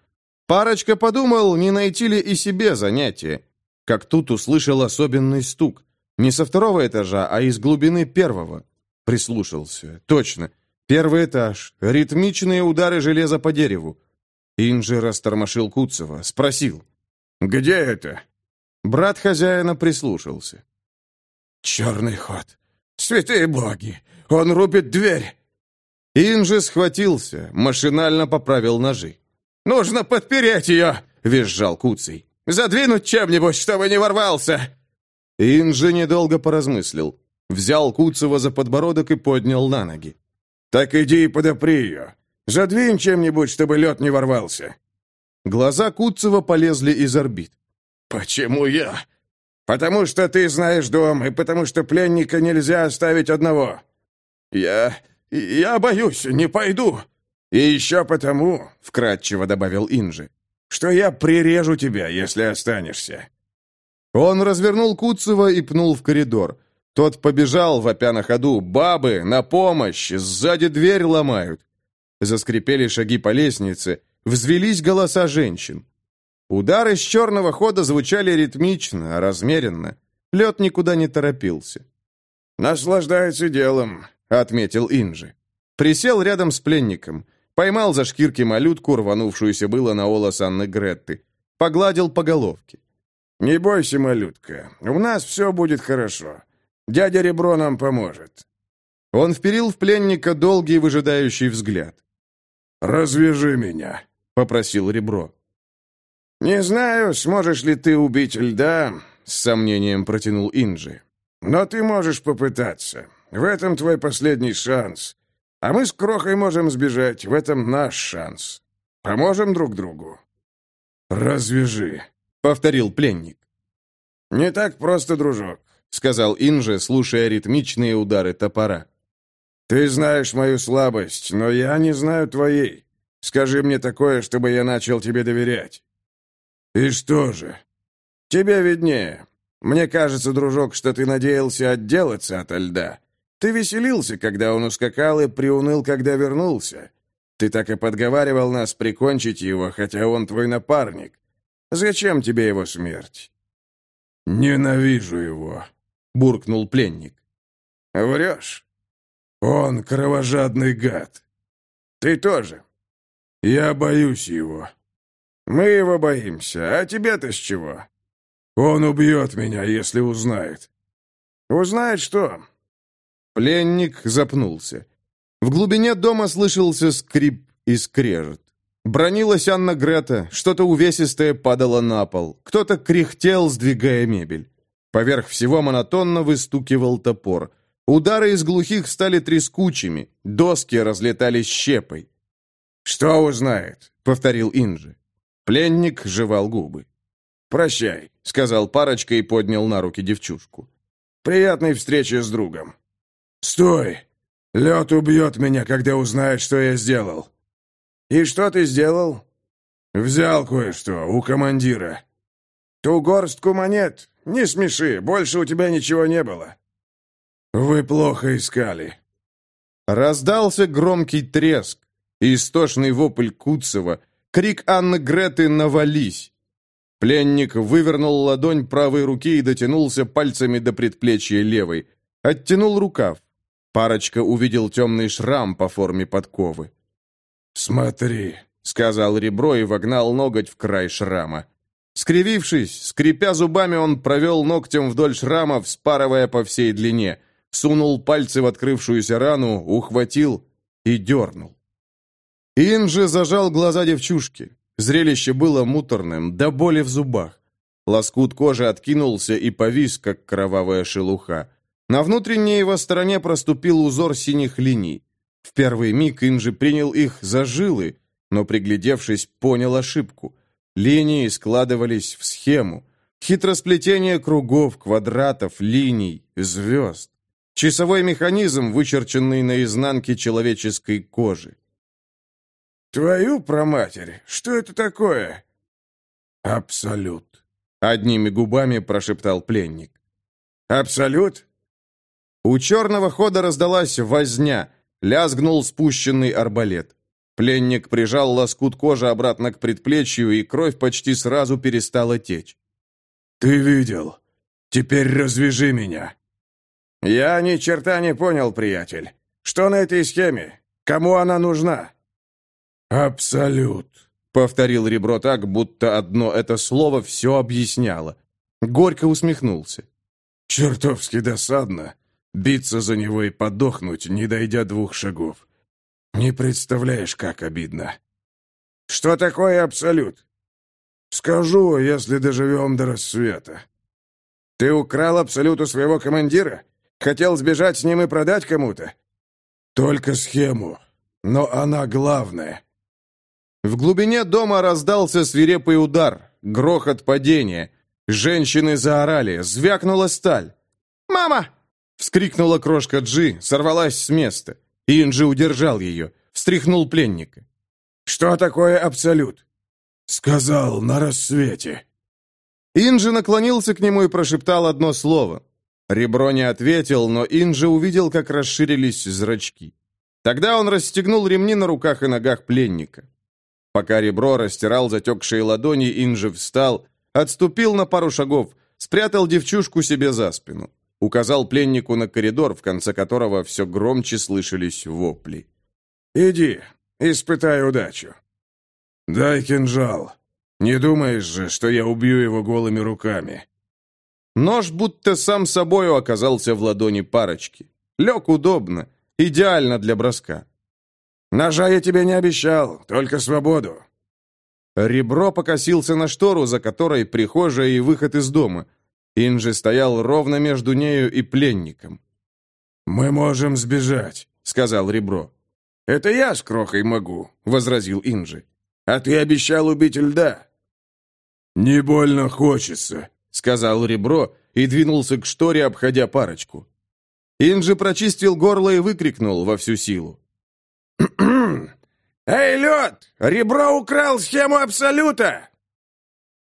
Парочка подумал, не найти ли и себе занятие. Как тут услышал особенный стук. Не со второго этажа, а из глубины первого. Прислушался. Точно. Первый этаж. Ритмичные удары железа по дереву. Инжи растормошил Куцева. Спросил. «Где это?» Брат хозяина прислушался. «Черный ход. Святые боги! Он рубит дверь!» Инжи схватился, машинально поправил ножи. «Нужно подпереть ее!» — визжал Куций. «Задвинуть чем-нибудь, чтобы не ворвался!» Инжи недолго поразмыслил. Взял Куцева за подбородок и поднял на ноги. «Так иди и подопри ее. Задвинь чем-нибудь, чтобы лед не ворвался». Глаза Куцева полезли из орбит. «Почему я?» «Потому что ты знаешь дом, и потому что пленника нельзя оставить одного». «Я... я боюсь, не пойду». «И еще потому», — вкратчиво добавил Инжи, «что я прирежу тебя, если останешься». Он развернул Куцева и пнул в коридор. Тот побежал, вопя на ходу. «Бабы! На помощь! Сзади дверь ломают!» Заскрипели шаги по лестнице. Взвелись голоса женщин. Удары с черного хода звучали ритмично, размеренно. Лед никуда не торопился. «Наслаждается делом», — отметил Инжи. Присел рядом с пленником. Поймал за шкирки малютку, рванувшуюся было на олос Анны Гретты. Погладил по головке. «Не бойся, малютка, у нас все будет хорошо. Дядя Ребро нам поможет». Он вперил в пленника долгий выжидающий взгляд. «Развяжи меня», — попросил Ребро. «Не знаю, сможешь ли ты убить льда», — с сомнением протянул Инджи. «Но ты можешь попытаться. В этом твой последний шанс. А мы с Крохой можем сбежать. В этом наш шанс. Поможем друг другу». «Развяжи», — повторил пленник. «Не так просто, дружок», — сказал Инже, слушая ритмичные удары топора. «Ты знаешь мою слабость, но я не знаю твоей. Скажи мне такое, чтобы я начал тебе доверять». «И что же?» «Тебе виднее. Мне кажется, дружок, что ты надеялся отделаться от льда. Ты веселился, когда он ускакал, и приуныл, когда вернулся. Ты так и подговаривал нас прикончить его, хотя он твой напарник. Зачем тебе его смерть?» «Ненавижу его», — буркнул пленник. «Врешь?» «Он кровожадный гад». «Ты тоже». «Я боюсь его». «Мы его боимся, а тебе-то с чего?» «Он убьет меня, если узнает». «Узнает что?» Пленник запнулся. В глубине дома слышался скрип и скрежет. Бронилась Анна Грета, что-то увесистое падало на пол, кто-то кряхтел, сдвигая мебель. Поверх всего монотонно выстукивал топор. Удары из глухих стали трескучими, доски разлетались щепой. «Что узнает?» — повторил Инжи. Пленник жевал губы. «Прощай», — сказал парочка и поднял на руки девчушку. «Приятной встречи с другом». «Стой! Лед убьет меня, когда узнает, что я сделал». «И что ты сделал?» «Взял кое-что у командира». «Ту горстку монет? Не смеши, больше у тебя ничего не было». «Вы плохо искали». Раздался громкий треск, истошный вопль Куцева — Крик Анны Греты «Навались!». Пленник вывернул ладонь правой руки и дотянулся пальцами до предплечья левой. Оттянул рукав. Парочка увидел темный шрам по форме подковы. «Смотри», — сказал ребро и вогнал ноготь в край шрама. Скривившись, скрипя зубами, он провел ногтем вдоль шрама, вспарывая по всей длине, сунул пальцы в открывшуюся рану, ухватил и дернул. Инжи зажал глаза девчушки. Зрелище было муторным, до боли в зубах. Лоскут кожи откинулся и повис, как кровавая шелуха. На внутренней его стороне проступил узор синих линий. В первый миг Инжи принял их за жилы, но, приглядевшись, понял ошибку. Линии складывались в схему. Хитросплетение кругов, квадратов, линий, звезд. Часовой механизм, вычерченный на изнанке человеческой кожи. «Твою проматерь! Что это такое?» «Абсолют», — одними губами прошептал пленник. «Абсолют?» У черного хода раздалась возня, лязгнул спущенный арбалет. Пленник прижал лоскут кожи обратно к предплечью, и кровь почти сразу перестала течь. «Ты видел. Теперь развяжи меня». «Я ни черта не понял, приятель. Что на этой схеме? Кому она нужна?» «Абсолют», — повторил ребро так, будто одно это слово все объясняло. Горько усмехнулся. «Чертовски досадно. Биться за него и подохнуть, не дойдя двух шагов. Не представляешь, как обидно». «Что такое абсолют?» «Скажу, если доживем до рассвета». «Ты украл абсолют у своего командира? Хотел сбежать с ним и продать кому-то?» «Только схему. Но она главная. В глубине дома раздался свирепый удар, грохот падения. Женщины заорали, звякнула сталь. «Мама!» — вскрикнула крошка Джи, сорвалась с места. Инджи удержал ее, встряхнул пленника. «Что такое абсолют?» «Сказал на рассвете». Инджи наклонился к нему и прошептал одно слово. Ребро не ответил, но Инджи увидел, как расширились зрачки. Тогда он расстегнул ремни на руках и ногах пленника. Пока ребро растирал затекшие ладони, Инжи встал, отступил на пару шагов, спрятал девчушку себе за спину. Указал пленнику на коридор, в конце которого все громче слышались вопли. «Иди, испытай удачу». «Дай кинжал. Не думаешь же, что я убью его голыми руками?» Нож будто сам собою оказался в ладони парочки. Лег удобно, идеально для броска. Ножа я тебе не обещал, только свободу». Ребро покосился на штору, за которой прихожая и выход из дома. Инжи стоял ровно между нею и пленником. «Мы можем сбежать», — сказал Ребро. «Это я с крохой могу», — возразил Инжи. «А ты обещал убить льда». «Не больно хочется», — сказал Ребро и двинулся к шторе, обходя парочку. Инжи прочистил горло и выкрикнул во всю силу. [CLEARS THROAT] «Эй, лед! Ребро украл схему Абсолюта!»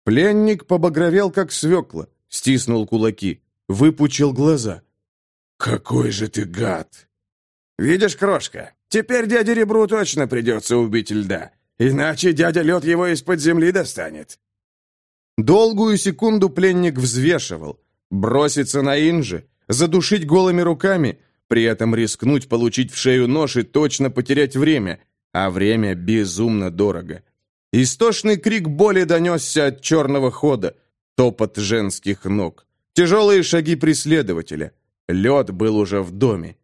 Пленник побагровел, как свекла, стиснул кулаки, выпучил глаза. «Какой же ты гад!» «Видишь, крошка, теперь дяде Ребру точно придется убить льда, иначе дядя Лед его из-под земли достанет». Долгую секунду пленник взвешивал. Броситься на Инжи, задушить голыми руками — при этом рискнуть получить в шею нож и точно потерять время, а время безумно дорого. Истошный крик боли донесся от черного хода, топот женских ног, тяжелые шаги преследователя. Лед был уже в доме.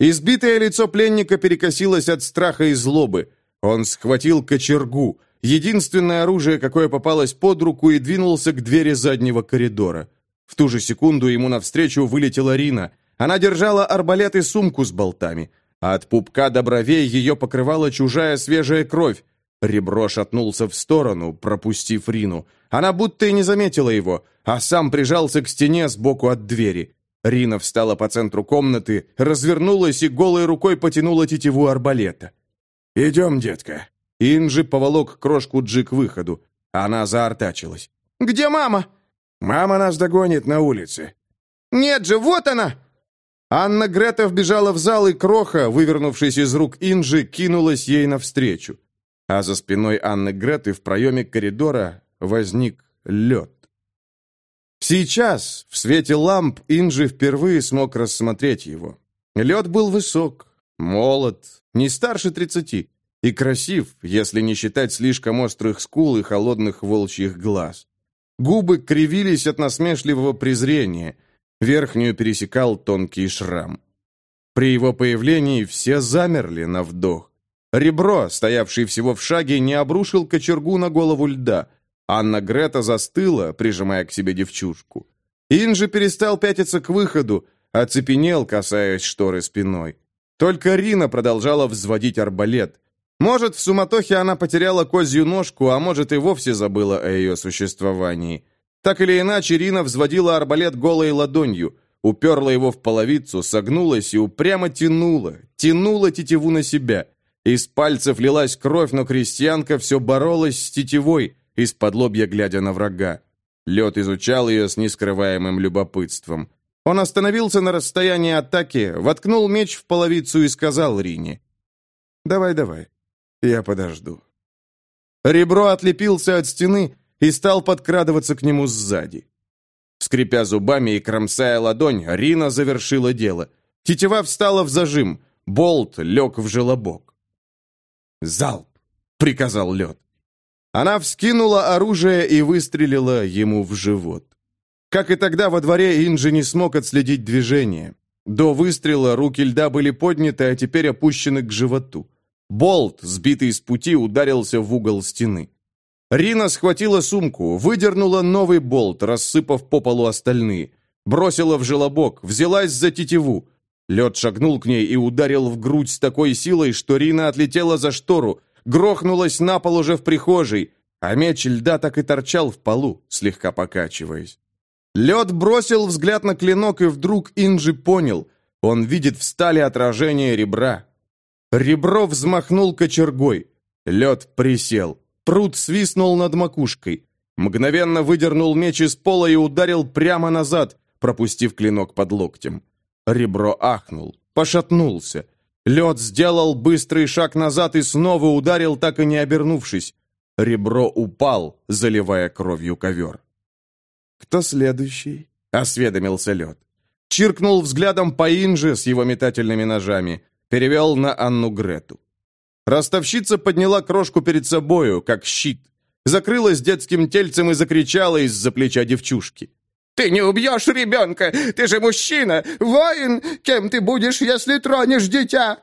Избитое лицо пленника перекосилось от страха и злобы. Он схватил кочергу, единственное оружие, какое попалось под руку, и двинулся к двери заднего коридора. В ту же секунду ему навстречу вылетела Рина — она держала арбалет и сумку с болтами. А от пупка до бровей ее покрывала чужая свежая кровь. Ребро шатнулся в сторону, пропустив Рину. Она будто и не заметила его, а сам прижался к стене сбоку от двери. Рина встала по центру комнаты, развернулась и голой рукой потянула тетиву арбалета. «Идем, детка». Инжи поволок крошку Джи к выходу. Она заортачилась. «Где мама?» «Мама нас догонит на улице». «Нет же, вот она!» Анна Грета вбежала в зал, и Кроха, вывернувшись из рук Инжи, кинулась ей навстречу. А за спиной Анны Греты в проеме коридора возник лед. Сейчас, в свете ламп, Инжи впервые смог рассмотреть его. Лед был высок, молод, не старше тридцати, и красив, если не считать слишком острых скул и холодных волчьих глаз. Губы кривились от насмешливого презрения – Верхнюю пересекал тонкий шрам. При его появлении все замерли на вдох. Ребро, стоявший всего в шаге, не обрушил кочергу на голову льда. Анна Грета застыла, прижимая к себе девчушку. Инжи перестал пятиться к выходу, оцепенел, касаясь шторы спиной. Только Рина продолжала взводить арбалет. Может, в суматохе она потеряла козью ножку, а может и вовсе забыла о ее существовании. Так или иначе, Рина взводила арбалет голой ладонью, уперла его в половицу, согнулась и упрямо тянула, тянула тетиву на себя. Из пальцев лилась кровь, но крестьянка все боролась с тетивой, из-под лобья глядя на врага. Лед изучал ее с нескрываемым любопытством. Он остановился на расстоянии атаки, воткнул меч в половицу и сказал Рине. «Давай, давай, я подожду». Ребро отлепился от стены и стал подкрадываться к нему сзади. Скрипя зубами и кромсая ладонь, Рина завершила дело. Тетива встала в зажим, болт лег в желобок. «Залп!» — приказал лед. Она вскинула оружие и выстрелила ему в живот. Как и тогда во дворе, Инжи не смог отследить движение. До выстрела руки льда были подняты, а теперь опущены к животу. Болт, сбитый с пути, ударился в угол стены. Рина схватила сумку, выдернула новый болт, рассыпав по полу остальные. Бросила в желобок, взялась за тетиву. Лед шагнул к ней и ударил в грудь с такой силой, что Рина отлетела за штору, грохнулась на пол уже в прихожей, а меч льда так и торчал в полу, слегка покачиваясь. Лед бросил взгляд на клинок, и вдруг Инджи понял, он видит в стали отражение ребра. Ребро взмахнул кочергой. Лед присел. Пруд свистнул над макушкой. Мгновенно выдернул меч из пола и ударил прямо назад, пропустив клинок под локтем. Ребро ахнул, пошатнулся. Лед сделал быстрый шаг назад и снова ударил, так и не обернувшись. Ребро упал, заливая кровью ковер. «Кто следующий?» — осведомился лед. Чиркнул взглядом по Инже с его метательными ножами. Перевел на Анну Грету. Ростовщица подняла крошку перед собою, как щит. Закрылась детским тельцем и закричала из-за плеча девчушки. «Ты не убьешь ребенка! Ты же мужчина! Воин! Кем ты будешь, если тронешь дитя?»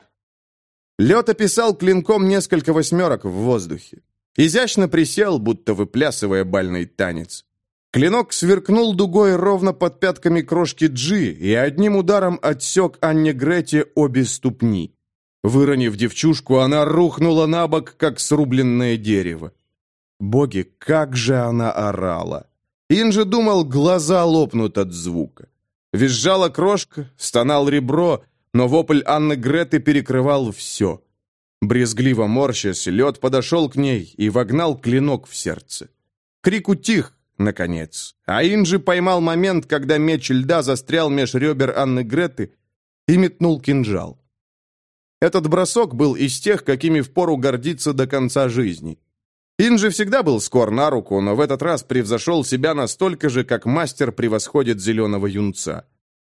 Лед описал клинком несколько восьмерок в воздухе. Изящно присел, будто выплясывая бальный танец. Клинок сверкнул дугой ровно под пятками крошки Джи и одним ударом отсек Анне Грете обе ступни. Выронив девчушку, она рухнула на бок, как срубленное дерево. Боги, как же она орала! Инжи думал, глаза лопнут от звука. Визжала крошка, стонал ребро, но вопль Анны Греты перекрывал все. Брезгливо морщась, лед подошел к ней и вогнал клинок в сердце. Крик утих, наконец. А Инжи поймал момент, когда меч льда застрял меж ребер Анны Греты и метнул кинжал. Этот бросок был из тех, какими впору гордиться до конца жизни. Инжи всегда был скор на руку, но в этот раз превзошел себя настолько же, как мастер превосходит зеленого юнца.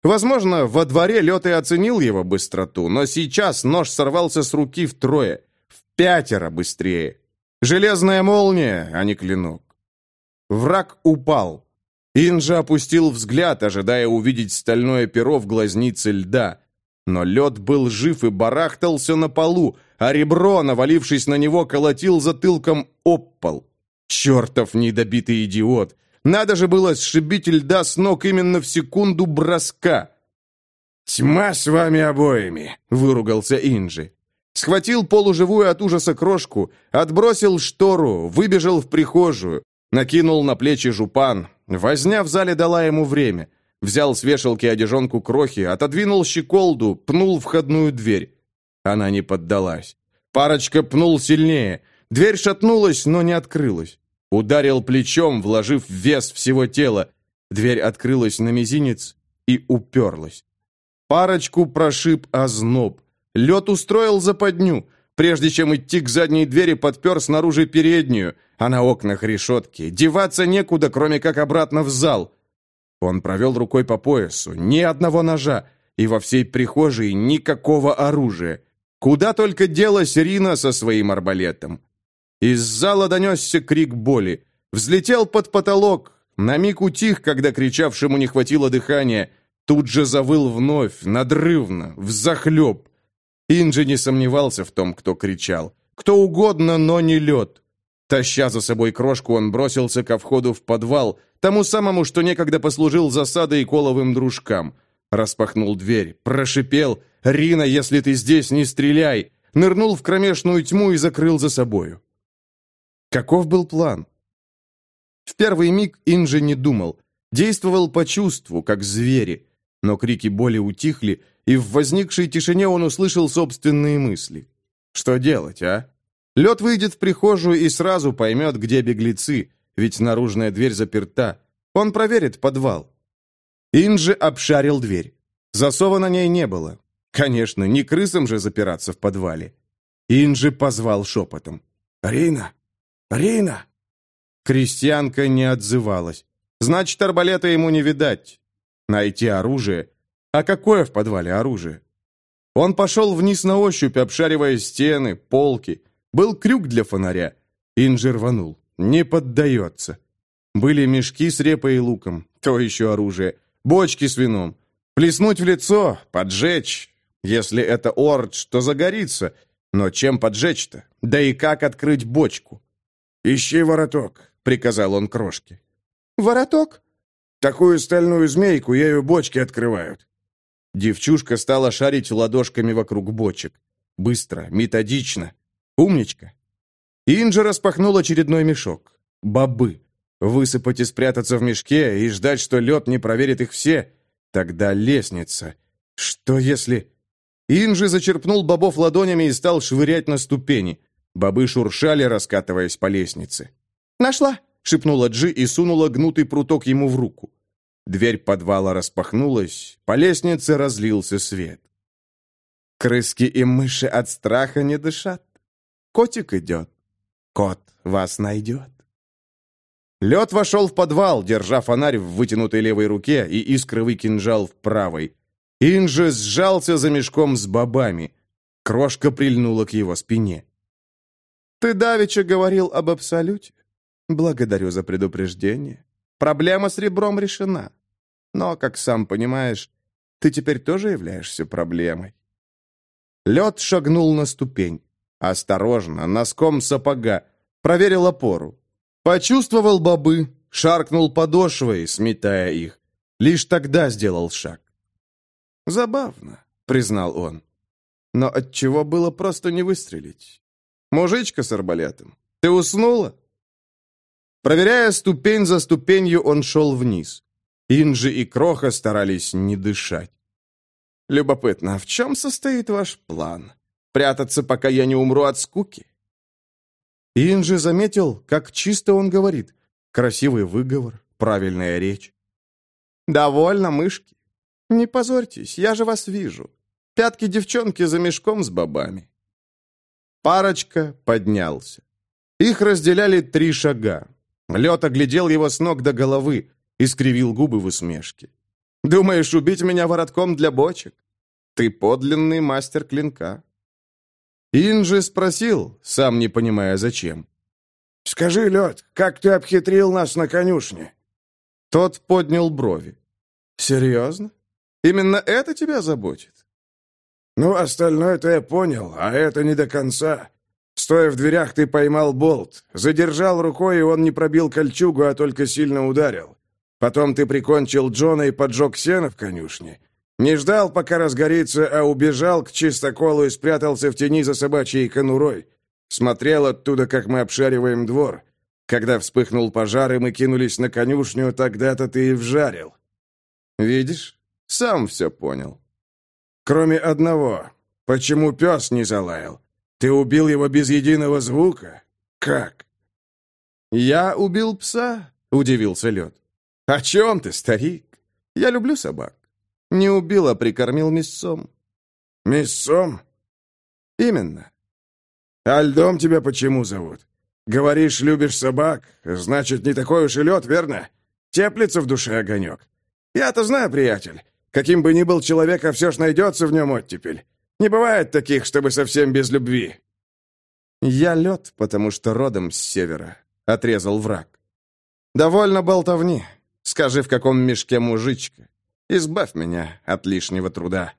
Возможно, во дворе лед и оценил его быстроту, но сейчас нож сорвался с руки втрое, в пятеро быстрее. Железная молния, а не клинок. Враг упал. Инжа опустил взгляд, ожидая увидеть стальное перо в глазнице льда. Но лед был жив и барахтался на полу, а ребро, навалившись на него, колотил затылком об пол. Чертов недобитый идиот! Надо же было сшибить льда с ног именно в секунду броска. «Тьма с вами обоими!» — выругался Инжи. Схватил полуживую от ужаса крошку, отбросил штору, выбежал в прихожую, накинул на плечи жупан. Возня в зале дала ему время. Взял с вешалки одежонку крохи, отодвинул щеколду, пнул входную дверь. Она не поддалась. Парочка пнул сильнее. Дверь шатнулась, но не открылась. Ударил плечом, вложив вес всего тела. Дверь открылась на мизинец и уперлась. Парочку прошиб озноб. Лед устроил западню. Прежде чем идти к задней двери, подпер снаружи переднюю, а на окнах решетки. Деваться некуда, кроме как обратно в зал. Он провел рукой по поясу. Ни одного ножа. И во всей прихожей никакого оружия. Куда только делась Рина со своим арбалетом. Из зала донесся крик боли. Взлетел под потолок. На миг утих, когда кричавшему не хватило дыхания. Тут же завыл вновь, надрывно, взахлеб. Инджи не сомневался в том, кто кричал. Кто угодно, но не лед. Таща за собой крошку, он бросился ко входу в подвал, тому самому, что некогда послужил засадой коловым дружкам. Распахнул дверь, прошипел «Рина, если ты здесь, не стреляй!» Нырнул в кромешную тьму и закрыл за собою. Каков был план? В первый миг Инжи не думал. Действовал по чувству, как звери. Но крики боли утихли, и в возникшей тишине он услышал собственные мысли. Что делать, а? Лед выйдет в прихожую и сразу поймет, где беглецы, ведь наружная дверь заперта. Он проверит подвал. Инжи обшарил дверь. Засова на ней не было. Конечно, не крысам же запираться в подвале. Инжи позвал шепотом. «Рина! Рина!» Крестьянка не отзывалась. Значит, арбалета ему не видать. Найти оружие. А какое в подвале оружие? Он пошел вниз на ощупь, обшаривая стены, полки. Был крюк для фонаря. Инжи рванул. Не поддается. Были мешки с репой и луком. То еще оружие. Бочки с вином. Плеснуть в лицо, поджечь. Если это ордж, то загорится. Но чем поджечь-то? Да и как открыть бочку? «Ищи вороток», приказал он крошке. «Вороток?» «Такую стальную змейку ею бочки открывают». Девчушка стала шарить ладошками вокруг бочек. Быстро, методично. Умничка. Инжа распахнул очередной мешок. Бобы. Высыпать и спрятаться в мешке и ждать, что лед не проверит их все. Тогда лестница. Что если... Инжи зачерпнул бобов ладонями и стал швырять на ступени. Бобы шуршали, раскатываясь по лестнице. «Нашла!» — шепнула Джи и сунула гнутый пруток ему в руку. Дверь подвала распахнулась, по лестнице разлился свет. Крыски и мыши от страха не дышат. Котик идет. Кот вас найдет. Лед вошел в подвал, держа фонарь в вытянутой левой руке и искровый кинжал в правой. Инжи сжался за мешком с бобами. Крошка прильнула к его спине. «Ты давеча говорил об абсолюте. Благодарю за предупреждение. Проблема с ребром решена. Но, как сам понимаешь, ты теперь тоже являешься проблемой. Лед шагнул на ступень. Осторожно, носком сапога. Проверил опору. Почувствовал бобы, шаркнул подошвой, сметая их. Лишь тогда сделал шаг. «Забавно», — признал он. «Но отчего было просто не выстрелить? Мужичка с арбалетом, ты уснула?» Проверяя ступень за ступенью, он шел вниз. Инжи и Кроха старались не дышать. «Любопытно, а в чем состоит ваш план? Прятаться, пока я не умру от скуки?» Инжи заметил, как чисто он говорит. Красивый выговор, правильная речь. «Довольно, мышки. Не позорьтесь, я же вас вижу. Пятки девчонки за мешком с бобами». Парочка поднялся. Их разделяли три шага. Лед оглядел его с ног до головы и скривил губы в усмешке. «Думаешь, убить меня воротком для бочек? Ты подлинный мастер клинка». Инжи спросил, сам не понимая зачем. «Скажи, Лед, как ты обхитрил нас на конюшне?» Тот поднял брови. «Серьезно? Именно это тебя заботит?» «Ну, остальное-то я понял, а это не до конца. Стоя в дверях, ты поймал болт. Задержал рукой, и он не пробил кольчугу, а только сильно ударил. Потом ты прикончил Джона и поджег сено в конюшне. Не ждал, пока разгорится, а убежал к чистоколу и спрятался в тени за собачьей конурой. Смотрел оттуда, как мы обшариваем двор. Когда вспыхнул пожар, и мы кинулись на конюшню, тогда-то ты и вжарил. Видишь? Сам все понял. Кроме одного. Почему пес не залаял? Ты убил его без единого звука? Как?» «Я убил пса», — удивился Лед. «О чем ты, старик? Я люблю собак. Не убил, а прикормил мясцом». «Мясцом?» «Именно». «А льдом тебя почему зовут? Говоришь, любишь собак, значит, не такой уж и лед, верно? Теплится в душе огонек. Я-то знаю, приятель, каким бы ни был человек, а все ж найдется в нем оттепель. Не бывает таких, чтобы совсем без любви». «Я лед, потому что родом с севера», — отрезал враг. «Довольно болтовни. Скажи, в каком мешке мужичка. Избавь меня от лишнего труда».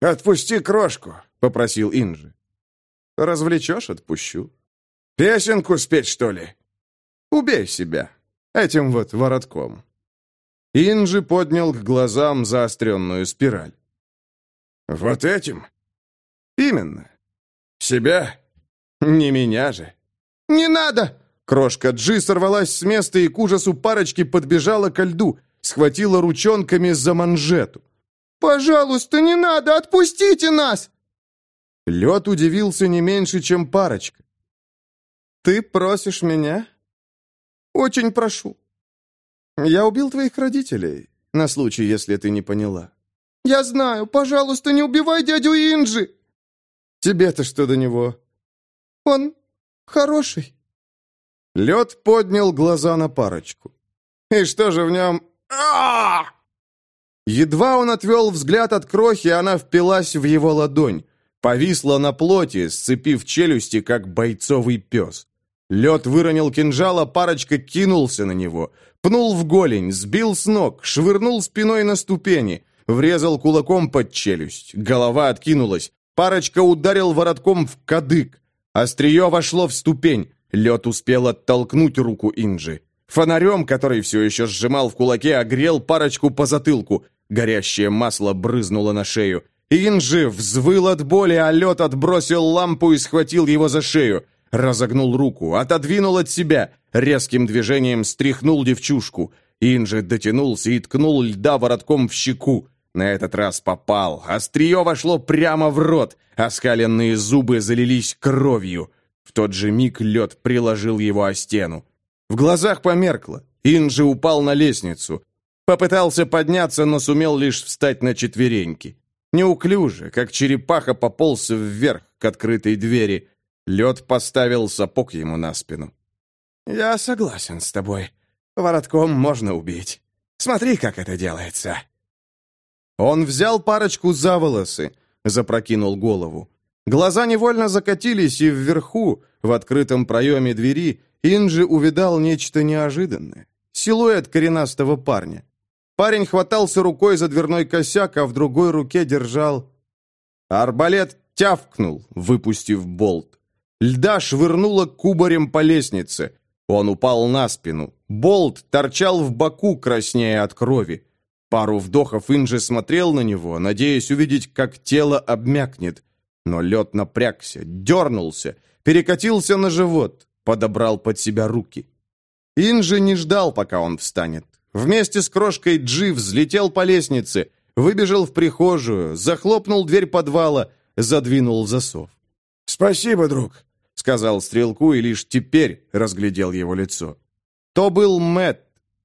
«Отпусти крошку», — попросил Инжи. «Развлечешь — отпущу». Песенку спеть, что ли?» «Убей себя. Этим вот воротком». Инжи поднял к глазам заостренную спираль. «Вот этим?» «Именно». «Себя?» «Не меня же». «Не надо!» Крошка Джи сорвалась с места и к ужасу парочки подбежала ко льду, схватила ручонками за манжету. «Пожалуйста, не надо! Отпустите нас!» Лед удивился не меньше, чем парочка. «Ты просишь меня?» «Очень прошу. Я убил твоих родителей, на случай, если ты не поняла». «Я знаю. Пожалуйста, не убивай дядю Инджи!» «Тебе-то что до него?» «Он хороший». Лед поднял глаза на парочку. «И что же в нем...» а Едва он отвел взгляд от крохи, она впилась в его ладонь. Повисла на плоти, сцепив челюсти, как бойцовый пес. Лед выронил кинжал, а парочка кинулся на него. Пнул в голень, сбил с ног, швырнул спиной на ступени, врезал кулаком под челюсть. Голова откинулась. Парочка ударил воротком в кадык. Острие вошло в ступень. Лед успел оттолкнуть руку Инджи. Фонарем, который все еще сжимал в кулаке, огрел парочку по затылку. Горящее масло брызнуло на шею. Инжи взвыл от боли, а лед отбросил лампу и схватил его за шею. Разогнул руку, отодвинул от себя, резким движением стряхнул девчушку. Инжи дотянулся и ткнул льда воротком в щеку. На этот раз попал. Острие вошло прямо в рот. Оскаленные зубы залились кровью. В тот же миг лед приложил его о стену. В глазах померкло. Инжи упал на лестницу. Попытался подняться, но сумел лишь встать на четвереньки. Неуклюже, как черепаха, пополз вверх к открытой двери. Лед поставил сапог ему на спину. «Я согласен с тобой. Воротком можно убить. Смотри, как это делается». Он взял парочку за волосы, запрокинул голову. Глаза невольно закатились, и вверху, в открытом проеме двери, Инжи увидал нечто неожиданное. Силуэт коренастого парня. Парень хватался рукой за дверной косяк, а в другой руке держал... Арбалет тявкнул, выпустив болт. Льда швырнуло кубарем по лестнице. Он упал на спину. Болт торчал в боку, краснея от крови. Пару вдохов Инжи смотрел на него, надеясь увидеть, как тело обмякнет. Но лед напрягся, дернулся, перекатился на живот, подобрал под себя руки. Инжи не ждал, пока он встанет. Вместе с крошкой Джи взлетел по лестнице, выбежал в прихожую, захлопнул дверь подвала, задвинул засов. «Спасибо, друг», — сказал стрелку и лишь теперь разглядел его лицо. То был Мэтт.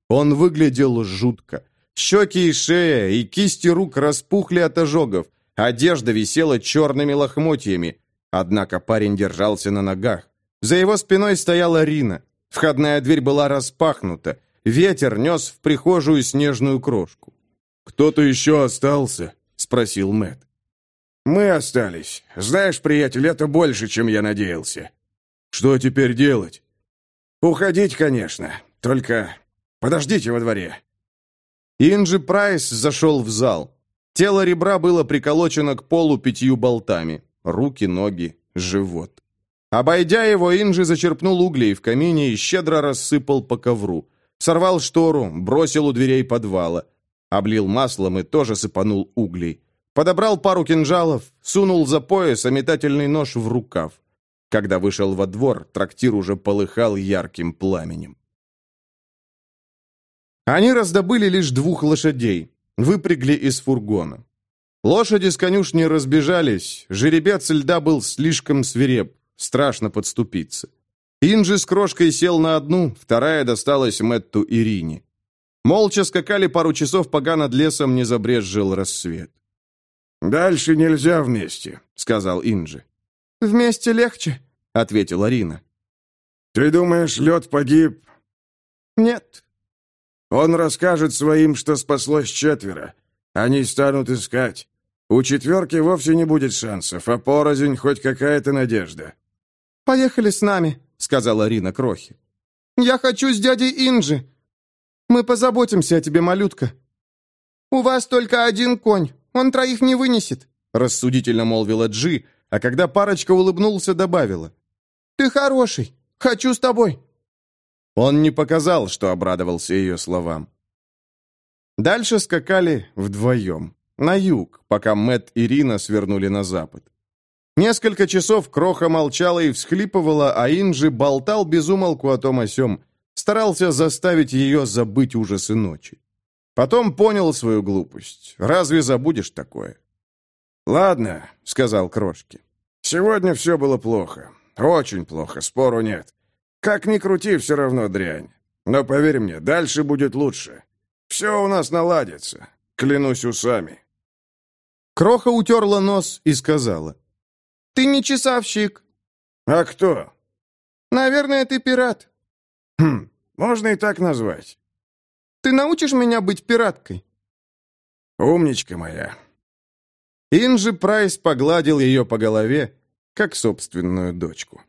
Он выглядел жутко. Щеки и шея, и кисти рук распухли от ожогов. Одежда висела черными лохмотьями. Однако парень держался на ногах. За его спиной стояла Рина. Входная дверь была распахнута. Ветер нес в прихожую снежную крошку. «Кто-то еще остался?» — спросил Мэт. «Мы остались. Знаешь, приятель, это больше, чем я надеялся». «Что теперь делать?» «Уходить, конечно. Только подождите во дворе». Инджи Прайс зашел в зал. Тело ребра было приколочено к полу пятью болтами. Руки, ноги, живот. Обойдя его, Инджи зачерпнул углей в камине и щедро рассыпал по ковру. Сорвал штору, бросил у дверей подвала. Облил маслом и тоже сыпанул углей. Подобрал пару кинжалов, сунул за пояс, а метательный нож в рукав. Когда вышел во двор, трактир уже полыхал ярким пламенем. Они раздобыли лишь двух лошадей, выпрягли из фургона. Лошади с конюшни разбежались, жеребец льда был слишком свиреп, страшно подступиться. Инджи с крошкой сел на одну, вторая досталась Мэтту и Рине. Молча скакали пару часов, пока над лесом не забрезжил рассвет. «Дальше нельзя вместе», — сказал Инджи. «Вместе легче», — ответила Рина. «Ты думаешь, лед погиб?» «Нет». «Он расскажет своим, что спаслось четверо. Они станут искать. У четверки вовсе не будет шансов, а порознь хоть какая-то надежда». «Поехали с нами», — сказала Рина Крохи. «Я хочу с дядей Инджи. Мы позаботимся о тебе, малютка». «У вас только один конь, он троих не вынесет», — рассудительно молвила Джи, а когда парочка улыбнулся, добавила. «Ты хороший, Хочу с тобой!» Он не показал, что обрадовался ее словам. Дальше скакали вдвоем, на юг, пока Мэт и Рина свернули на запад. Несколько часов Кроха молчала и всхлипывала, а Инжи болтал без умолку о том о сём, старался заставить ее забыть ужасы ночи. Потом понял свою глупость. Разве забудешь такое? «Ладно», — сказал Крошки. «Сегодня все было плохо. Очень плохо, спору нет. Как ни крути, все равно дрянь. Но поверь мне, дальше будет лучше. Все у нас наладится. Клянусь усами». Кроха утерла нос и сказала. «Ты не часовщик». «А кто?» «Наверное, ты пират». «Хм, можно и так назвать». «Ты научишь меня быть пираткой?» «Умничка моя». Инжи Прайс погладил ее по голове, как собственную дочку.